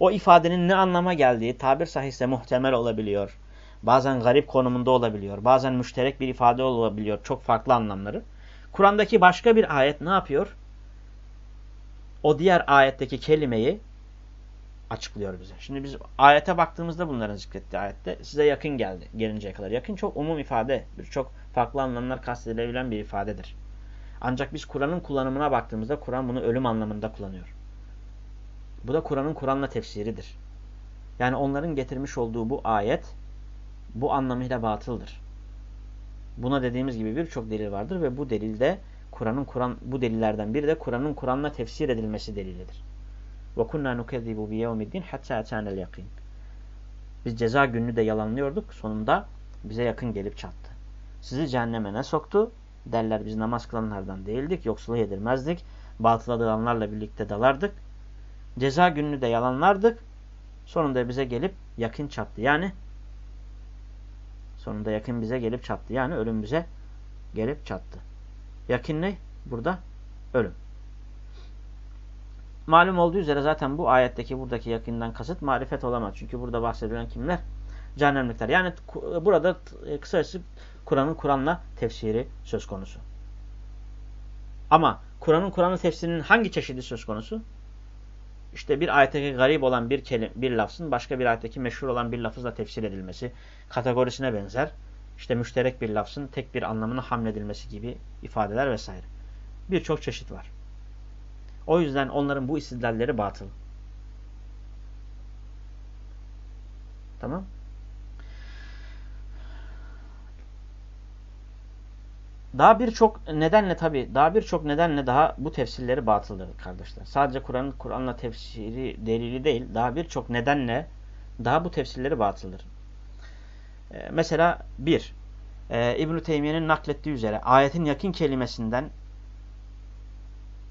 O ifadenin ne anlama geldiği tabir sahihse muhtemel olabiliyor. Bazen garip konumunda olabiliyor. Bazen müşterek bir ifade olabiliyor. Çok farklı anlamları. Kur'an'daki başka bir ayet ne yapıyor? O diğer ayetteki kelimeyi açıklıyor bize. Şimdi biz ayete baktığımızda bunların zikrettiği ayette size yakın geldi gelinceye kadar. Yakın çok umum ifade, birçok farklı anlamlar kastedilebilen bir ifadedir. Ancak biz Kur'an'ın kullanımına baktığımızda Kur'an bunu ölüm anlamında kullanıyor. Bu da Kur'an'ın Kur'an'la tefsiridir. Yani onların getirmiş olduğu bu ayet bu anlamıyla batıldır. Buna dediğimiz gibi birçok delil vardır ve bu delilde Kur'an'ın Kur'an bu delillerden biri de Kur'an'ın Kur'an'la tefsir edilmesi delilidir. Ve kunna nukezzibu bi yevmiddin hatta atana'l yakin. Biz ceza gününü de yalanlıyorduk. Sonunda bize yakın gelip çattı. Sizi cehenneme ne soktu? Derler biz namaz kılanlardan değildik. Yoksulu yedirmezdik. Batıla birlikte dalardık. Ceza gününü de yalanlardık. Sonunda bize gelip yakın çattı. Yani sonunda yakın bize gelip çattı. Yani ölüm bize gelip çattı. Yakin ne? Burada ölüm. Malum olduğu üzere zaten bu ayetteki buradaki yakından kasıt marifet olamaz. Çünkü burada bahsedilen kimler? Cehennemlikler. Yani burada kısacası Kur'an'ın Kur'an'la tefsiri söz konusu. Ama Kur'an'ın Kur'an'la tefsirinin hangi çeşidi söz konusu? işte bir ayetteki garip olan bir kelim, bir lafzın başka bir ayetteki meşhur olan bir lafızla tefsir edilmesi kategorisine benzer. İşte müşterek bir lafzın tek bir anlamına hamledilmesi gibi ifadeler vesaire. Birçok çeşit var. O yüzden onların bu istidlalleri batıl. Tamam. Daha birçok nedenle tabi daha birçok nedenle daha bu tefsirleri batıldır kardeşler. Sadece Kur'an'ın Kur'an'la tefsiri delili değil, daha birçok nedenle daha bu tefsirleri batıldır. Ee, mesela bir, e, İbn-i Teymiye'nin naklettiği üzere ayetin yakın kelimesinden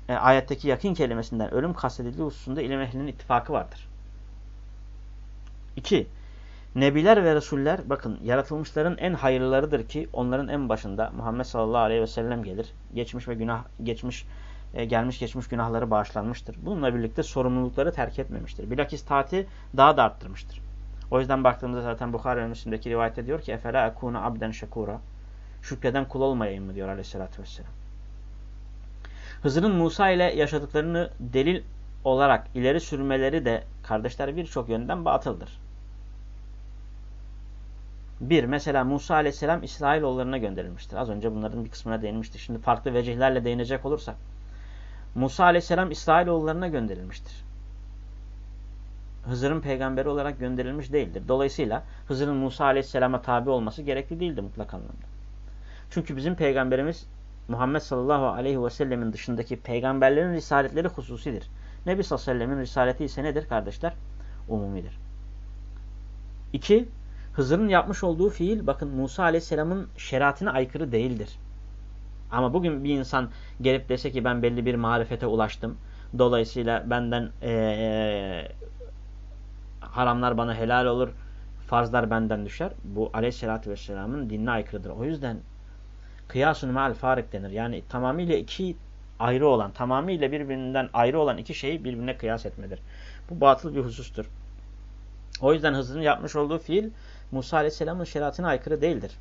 e, ayetteki yakın kelimesinden ölüm kastedildiği hususunda ilim ehlinin ittifakı vardır. 2. Nebiler ve Resuller bakın yaratılmışların en hayırlılarıdır ki onların en başında Muhammed sallallahu aleyhi ve sellem gelir. Geçmiş ve günah geçmiş e, gelmiş geçmiş günahları bağışlanmıştır. Bununla birlikte sorumlulukları terk etmemiştir. Bilakis taati daha da arttırmıştır. O yüzden baktığımızda zaten Bukhara ve Müslim'deki rivayette diyor ki efela ekuna abden şekura şükreden kul olmayayım mı diyor aleyhissalatü vesselam. Hızır'ın Musa ile yaşadıklarını delil olarak ileri sürmeleri de kardeşler birçok yönden batıldır. Bir, mesela Musa aleyhisselam İsrailoğullarına gönderilmiştir. Az önce bunların bir kısmına değinmiştik. Şimdi farklı vecihlerle değinecek olursak. Musa aleyhisselam İsrailoğullarına gönderilmiştir. Hızır'ın peygamberi olarak gönderilmiş değildir. Dolayısıyla Hızır'ın Musa aleyhisselama tabi olması gerekli değildi mutlak anlamda. Çünkü bizim peygamberimiz Muhammed sallallahu aleyhi ve sellemin dışındaki peygamberlerin risaletleri hususidir. Nebi sallallahu aleyhi ve sellemin risaleti ise nedir kardeşler? Umumidir. İki, Hızır'ın yapmış olduğu fiil bakın Musa aleyhisselamın şeriatine aykırı değildir. Ama bugün bir insan gelip dese ki ben belli bir marifete ulaştım. Dolayısıyla benden ee, haramlar bana helal olur, farzlar benden düşer. Bu aleyhissalatü vesselamın dinine aykırıdır. O yüzden kıyasun ma'al farik denir. Yani tamamıyla iki ayrı olan, tamamıyla birbirinden ayrı olan iki şeyi birbirine kıyas etmedir. Bu batıl bir husustur. O yüzden Hızır'ın yapmış olduğu fiil Musa Aleyhisselam'ın şeriatına aykırı değildir.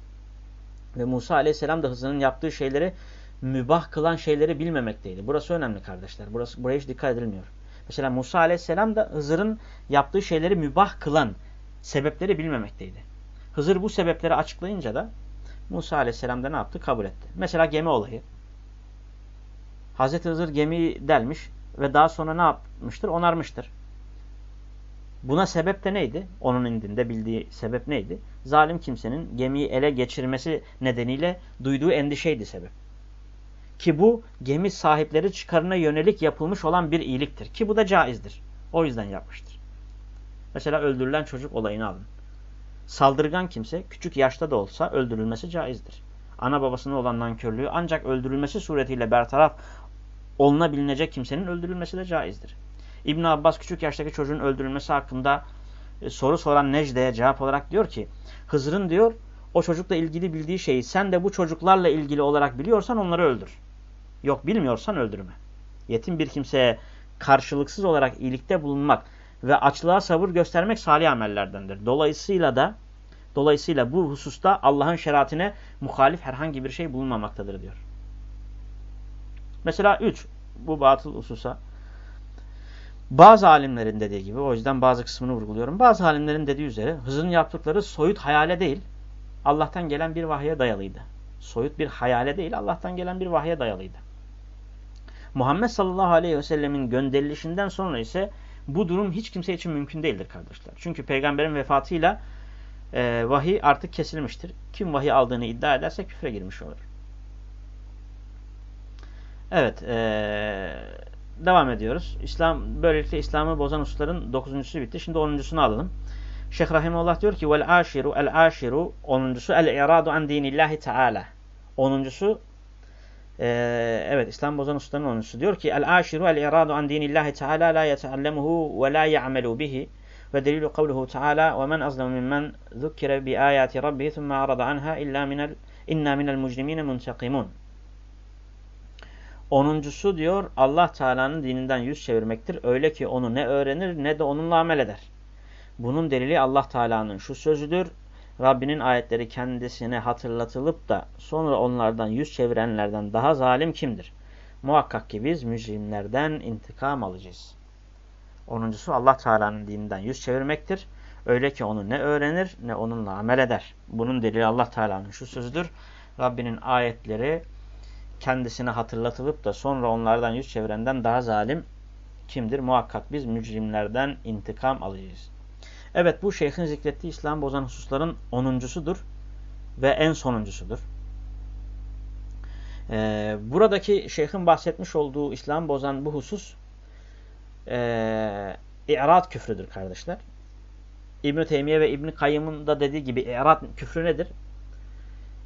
Ve Musa Aleyhisselam da Hızır'ın yaptığı şeyleri mübah kılan şeyleri bilmemekteydi. Burası önemli kardeşler. Burası, buraya hiç dikkat edilmiyor. Mesela Musa Aleyhisselam da Hızır'ın yaptığı şeyleri mübah kılan sebepleri bilmemekteydi. Hızır bu sebepleri açıklayınca da Musa Aleyhisselam da ne yaptı? Kabul etti. Mesela gemi olayı. Hazreti Hızır gemiyi delmiş ve daha sonra ne yapmıştır? Onarmıştır. Buna sebep de neydi? Onun indinde bildiği sebep neydi? Zalim kimsenin gemiyi ele geçirmesi nedeniyle duyduğu endişeydi sebep. Ki bu gemi sahipleri çıkarına yönelik yapılmış olan bir iyiliktir. Ki bu da caizdir. O yüzden yapmıştır. Mesela öldürülen çocuk olayını alın. Saldırgan kimse küçük yaşta da olsa öldürülmesi caizdir. Ana babasına olan nankörlüğü ancak öldürülmesi suretiyle bertaraf olunabilecek kimsenin öldürülmesi de caizdir. İbn Abbas küçük yaştaki çocuğun öldürülmesi hakkında e, soru soran Necde'ye cevap olarak diyor ki Hızır'ın diyor o çocukla ilgili bildiği şeyi sen de bu çocuklarla ilgili olarak biliyorsan onları öldür. Yok bilmiyorsan öldürme. Yetim bir kimseye karşılıksız olarak iyilikte bulunmak ve açlığa sabır göstermek salih amellerdendir. Dolayısıyla da dolayısıyla bu hususta Allah'ın şeriatine muhalif herhangi bir şey bulunmamaktadır diyor. Mesela 3 bu batıl hususa bazı alimlerin dediği gibi o yüzden bazı kısmını vurguluyorum. Bazı alimlerin dediği üzere Hızır'ın yaptıkları soyut hayale değil Allah'tan gelen bir vahye dayalıydı. Soyut bir hayale değil Allah'tan gelen bir vahye dayalıydı. Muhammed sallallahu aleyhi ve sellemin gönderilişinden sonra ise bu durum hiç kimse için mümkün değildir kardeşler. Çünkü peygamberin vefatıyla e, vahiy artık kesilmiştir. Kim vahiy aldığını iddia ederse küfre girmiş olur. Evet. E, devam ediyoruz. İslam Böylelikle İslam'ı bozan hususların dokuzuncusu bitti. Şimdi onuncusunu alalım. Şeyh Rahimullah diyor ki vel aşiru el aşiru onuncusu el iradu an dinillahi teala. Onuncusu ee, evet İslam bozan ustaların onuncusu diyor ki el aşiru el iradu an dinillahi teala la yeteallemuhu ve la ya'melu bihi ve delilu kavluhu teala ve men azlemu mimmen zukkire bi ayati rabbihi thumma arada anha illa minel inna minel mujrimine muntakimun. Onuncusu diyor Allah Teala'nın dininden yüz çevirmektir. Öyle ki onu ne öğrenir ne de onunla amel eder. Bunun delili Allah Teala'nın şu sözüdür. Rabbinin ayetleri kendisine hatırlatılıp da sonra onlardan yüz çevirenlerden daha zalim kimdir? Muhakkak ki biz mücrimlerden intikam alacağız. Onuncusu Allah Teala'nın dininden yüz çevirmektir. Öyle ki onu ne öğrenir ne onunla amel eder. Bunun delili Allah Teala'nın şu sözüdür. Rabbinin ayetleri kendisine hatırlatılıp da sonra onlardan yüz çevirenden daha zalim kimdir? Muhakkak biz mücrimlerden intikam alacağız. Evet bu şeyhin zikrettiği İslam bozan hususların onuncusudur ve en sonuncusudur. Ee, buradaki şeyhin bahsetmiş olduğu İslam bozan bu husus e, i'rad küfrüdür kardeşler. İbn-i Teymiye ve İbn-i Kayyım'ın da dediği gibi i'rad küfrü nedir?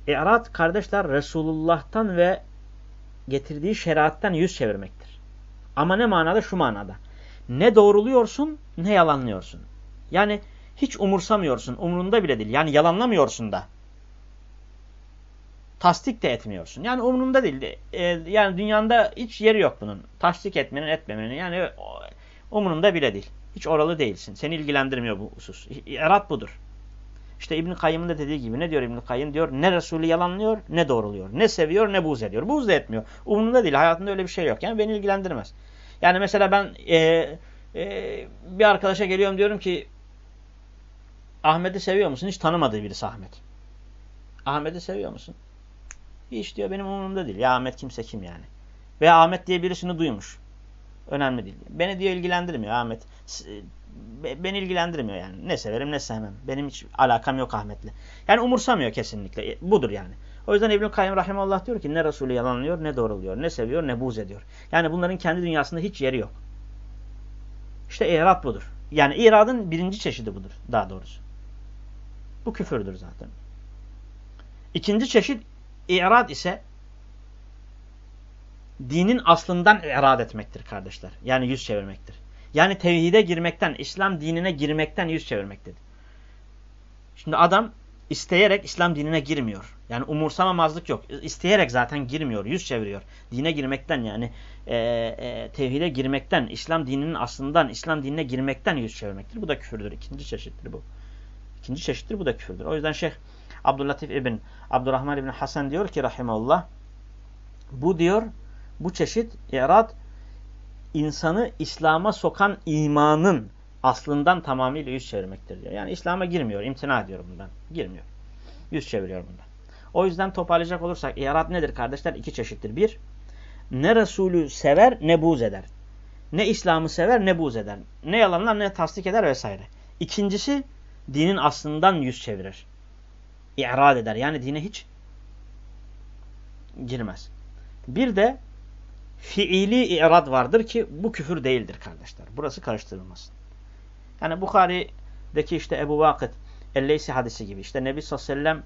İ'rad kardeşler Resulullah'tan ve getirdiği şeriatten yüz çevirmektir. Ama ne manada? Şu manada. Ne doğruluyorsun ne yalanlıyorsun. Yani hiç umursamıyorsun. Umrunda bile değil. Yani yalanlamıyorsun da. Tasdik de etmiyorsun. Yani umrunda değil. E, yani dünyanda hiç yeri yok bunun. Tasdik etmenin etmemenin. Yani umrunda bile değil. Hiç oralı değilsin. Seni ilgilendirmiyor bu husus. Erat budur. İşte İbn Kayyım'ın da dediği gibi ne diyor İbn Kayyım diyor ne Resulü yalanlıyor ne doğruluyor. Ne seviyor ne buğz ediyor. Buğz da etmiyor. Umurunda değil. Hayatında öyle bir şey yok. Yani beni ilgilendirmez. Yani mesela ben e, e, bir arkadaşa geliyorum diyorum ki Ahmet'i seviyor musun? Hiç tanımadığı birisi Ahmet. Ahmet'i seviyor musun? Hiç diyor benim umurumda değil. Ya Ahmet kimse kim yani. Veya Ahmet diye birisini duymuş. Önemli değil. Beni diyor ilgilendirmiyor Ahmet. Beni ilgilendirmiyor yani. Ne severim ne sevmem. Benim hiç alakam yok Ahmet'le. Yani umursamıyor kesinlikle. Budur yani. O yüzden İbn-i Kayyum Rahimallah diyor ki ne Resulü yalanlıyor ne doğruluyor. Ne seviyor ne buğz ediyor. Yani bunların kendi dünyasında hiç yeri yok. İşte irad budur. Yani iradın birinci çeşidi budur daha doğrusu. Bu küfürdür zaten. İkinci çeşit irad ise dinin aslından irad etmektir kardeşler. Yani yüz çevirmektir. Yani tevhide girmekten, İslam dinine girmekten yüz çevirmektir. Şimdi adam isteyerek İslam dinine girmiyor. Yani umursamamazlık yok. İsteyerek zaten girmiyor, yüz çeviriyor. Dine girmekten yani e, e, tevhide girmekten, İslam dininin aslından, İslam dinine girmekten yüz çevirmektir. Bu da küfürdür. İkinci çeşittir bu. İkinci çeşittir bu da küfürdür. O yüzden Şeyh Abdüllatif İbn Abdurrahman İbn Hasan diyor ki rahimeullah bu diyor bu çeşit irad insanı İslam'a sokan imanın aslından tamamıyla yüz çevirmektir diyor. Yani İslam'a girmiyor, imtina ediyor bundan. Girmiyor. Yüz çeviriyor bundan. O yüzden toparlayacak olursak irad nedir kardeşler? İki çeşittir. Bir, ne Resulü sever ne buğz eder. Ne İslam'ı sever ne buğz eder. Ne yalanlar ne tasdik eder vesaire. İkincisi dinin aslından yüz çevirir. İrad eder. Yani dine hiç girmez. Bir de fiili irad vardır ki bu küfür değildir kardeşler. Burası karıştırılmasın. Yani Bukhari'deki işte Ebu Vakit Elleysi hadisi gibi işte Nebi sallallahu aleyhi ve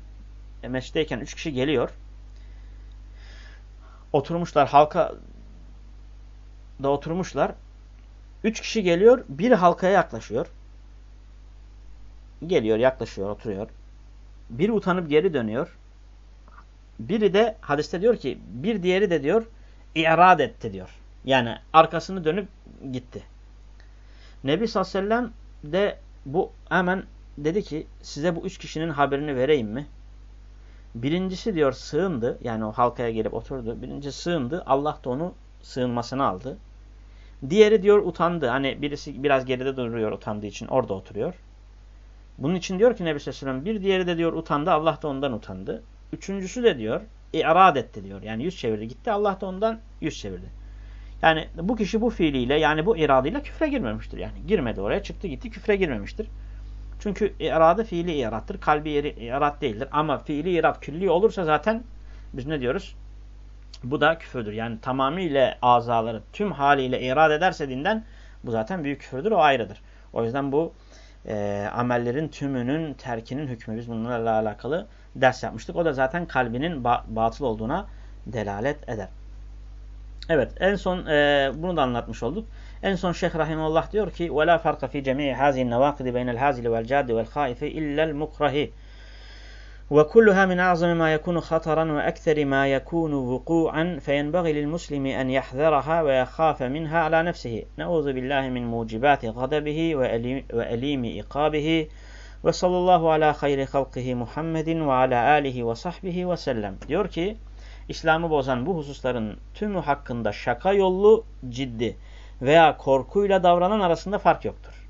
sellem mescideyken üç kişi geliyor. Oturmuşlar halka da oturmuşlar. Üç kişi geliyor. Bir halkaya yaklaşıyor. Geliyor, yaklaşıyor, oturuyor. Biri utanıp geri dönüyor. Biri de hadiste diyor ki bir diğeri de diyor irad etti diyor. Yani arkasını dönüp gitti. Nebi sallallahu de bu hemen dedi ki size bu üç kişinin haberini vereyim mi? Birincisi diyor sığındı. Yani o halkaya gelip oturdu. Birinci sığındı. Allah da onu sığınmasını aldı. Diğeri diyor utandı. Hani birisi biraz geride duruyor utandığı için orada oturuyor. Bunun için diyor ki Nebi Sallallahu Aleyhi ve Sellem bir diğeri de diyor utandı. Allah da ondan utandı. Üçüncüsü de diyor irad etti diyor. Yani yüz çevirdi gitti. Allah da ondan yüz çevirdi. Yani bu kişi bu fiiliyle yani bu iradıyla küfre girmemiştir. Yani girmedi oraya çıktı gitti küfre girmemiştir. Çünkü iradı fiili irattır. Kalbi irad değildir. Ama fiili irad külli olursa zaten biz ne diyoruz? Bu da küfürdür. Yani tamamıyla azaları tüm haliyle irad ederse dinden bu zaten büyük küfürdür. O ayrıdır. O yüzden bu e, amellerin tümünün terkinin hükmü. Biz bunlarla alakalı ders yapmıştık. O da zaten kalbinin ba batıl olduğuna delalet eder. Evet en son e, bunu da anlatmış olduk. En son Şeyh Rahimullah diyor ki وَلَا فَرْقَ فِي جَمِيعِ هَذِهِ النَّوَاقِدِ بَيْنَ الْهَازِلِ وَالْجَادِ وَالْخَائِفِ إِلَّا الْمُكْرَهِ وكلها من أعظم ما يكون خطرا وأكثر ما يكون وقوعا فينبغي للمسلم أن يحذرها ويخاف منها على نفسه نعوذ بالله من موجبات غضبه وأليم إقابه وصلى الله على خير خلقه محمد وعلى آله وصحبه وسلم diyor ki İslam'ı bozan bu hususların tümü hakkında şaka yollu ciddi veya korkuyla davranan arasında fark yoktur.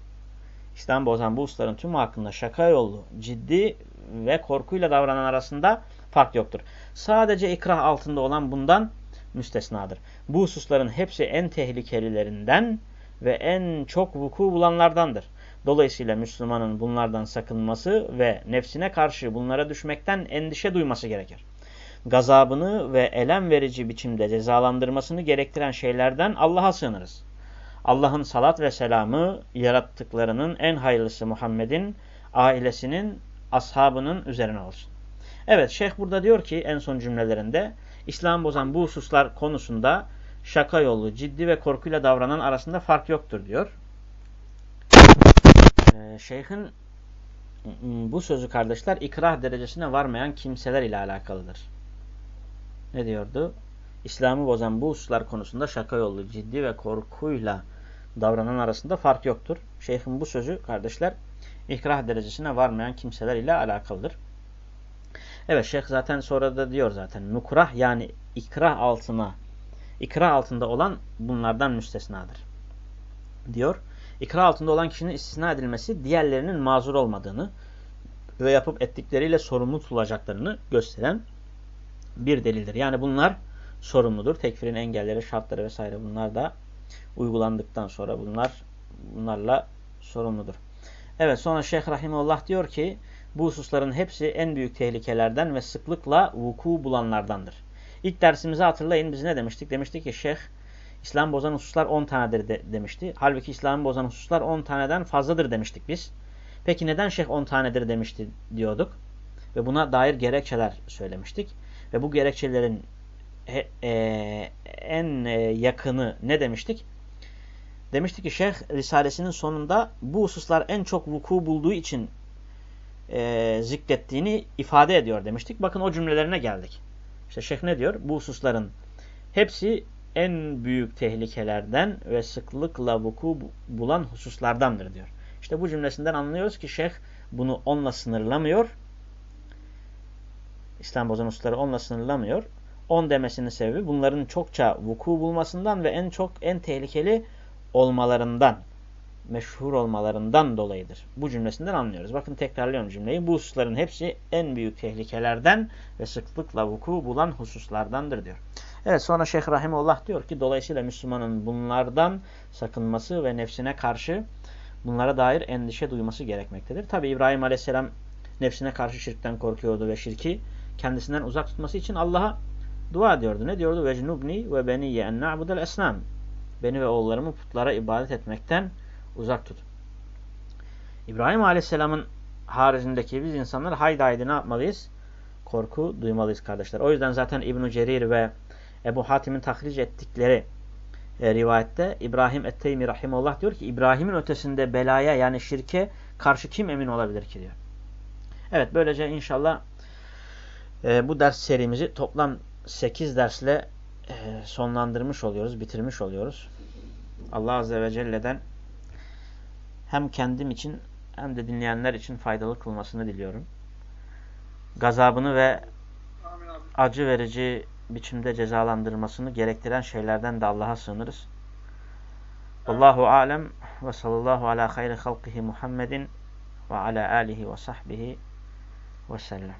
İslam bozan bu usların tüm hakkında şaka yolu, ciddi ve korkuyla davranan arasında fark yoktur. Sadece ikrah altında olan bundan müstesnadır. Bu hususların hepsi en tehlikelilerinden ve en çok vuku bulanlardandır. Dolayısıyla Müslümanın bunlardan sakınması ve nefsine karşı bunlara düşmekten endişe duyması gerekir. Gazabını ve elem verici biçimde cezalandırmasını gerektiren şeylerden Allah'a sığınırız. Allah'ın salat ve selamı yarattıklarının en hayırlısı Muhammed'in, ailesinin, ashabının üzerine olsun. Evet şeyh burada diyor ki en son cümlelerinde İslam bozan bu hususlar konusunda şaka yolu, ciddi ve korkuyla davranan arasında fark yoktur diyor. Ee, şeyhin bu sözü kardeşler ikrah derecesine varmayan kimseler ile alakalıdır. Ne diyordu? İslam'ı bozan bu hususlar konusunda şaka yolu, ciddi ve korkuyla davranan arasında fark yoktur. Şeyhin bu sözü kardeşler ikrah derecesine varmayan kimseler ile alakalıdır. Evet şeyh zaten sonra da diyor zaten mukrah yani ikrah altına ikrah altında olan bunlardan müstesnadır. Diyor. İkrah altında olan kişinin istisna edilmesi diğerlerinin mazur olmadığını ve yapıp ettikleriyle sorumlu tutulacaklarını gösteren bir delildir. Yani bunlar sorumludur. Tekfirin engelleri, şartları vesaire bunlar da uygulandıktan sonra bunlar bunlarla sorumludur. Evet sonra Şeyh Rahimullah diyor ki bu hususların hepsi en büyük tehlikelerden ve sıklıkla vuku bulanlardandır. İlk dersimizi hatırlayın biz ne demiştik? Demiştik ki Şeyh İslam bozan hususlar 10 tanedir de, demişti. Halbuki İslam'ı bozan hususlar 10 taneden fazladır demiştik biz. Peki neden Şeyh 10 tanedir demişti diyorduk? Ve buna dair gerekçeler söylemiştik. Ve bu gerekçelerin he, e, en e, yakını ne demiştik? Demiştik ki Şeyh Risalesinin sonunda bu hususlar en çok vuku bulduğu için e, zikrettiğini ifade ediyor demiştik. Bakın o cümlelerine geldik. İşte Şeyh ne diyor? Bu hususların hepsi en büyük tehlikelerden ve sıklıkla vuku bulan hususlardandır diyor. İşte bu cümlesinden anlıyoruz ki şeyh bunu onunla sınırlamıyor. İslam bozan hususları onunla sınırlamıyor. On demesinin sebebi bunların çokça vuku bulmasından ve en çok en tehlikeli olmalarından, meşhur olmalarından dolayıdır. Bu cümlesinden anlıyoruz. Bakın tekrarlıyorum cümleyi. Bu hususların hepsi en büyük tehlikelerden ve sıklıkla vuku bulan hususlardandır diyor. Evet sonra Şeyh Rahimullah diyor ki dolayısıyla Müslümanın bunlardan sakınması ve nefsine karşı bunlara dair endişe duyması gerekmektedir. Tabi İbrahim Aleyhisselam nefsine karşı şirkten korkuyordu ve şirki kendisinden uzak tutması için Allah'a dua ediyordu. Ne diyordu? Vecnubni ve beniyye en na'budel. Beni ve oğullarımı putlara ibadet etmekten uzak tut. İbrahim Aleyhisselam'ın haricindeki biz insanlar haydi haydi ne yapmalıyız? Korku duymalıyız kardeşler. O yüzden zaten İbn-i Cerir ve Ebu Hatim'in tahric ettikleri e, rivayette İbrahim Etteymi Rahimullah diyor ki İbrahim'in ötesinde belaya yani şirke karşı kim emin olabilir ki diyor. Evet böylece inşallah e, bu ders serimizi toplam 8 dersle e, sonlandırmış oluyoruz, bitirmiş oluyoruz. Allah Azze ve Celle'den hem kendim için hem de dinleyenler için faydalı kılmasını diliyorum. Gazabını ve acı verici biçimde cezalandırmasını gerektiren şeylerden de Allah'a sığınırız. Allahu alem ve sallallahu ala hayri halkihi Muhammedin ve ala alihi ve sahbihi ve sellem.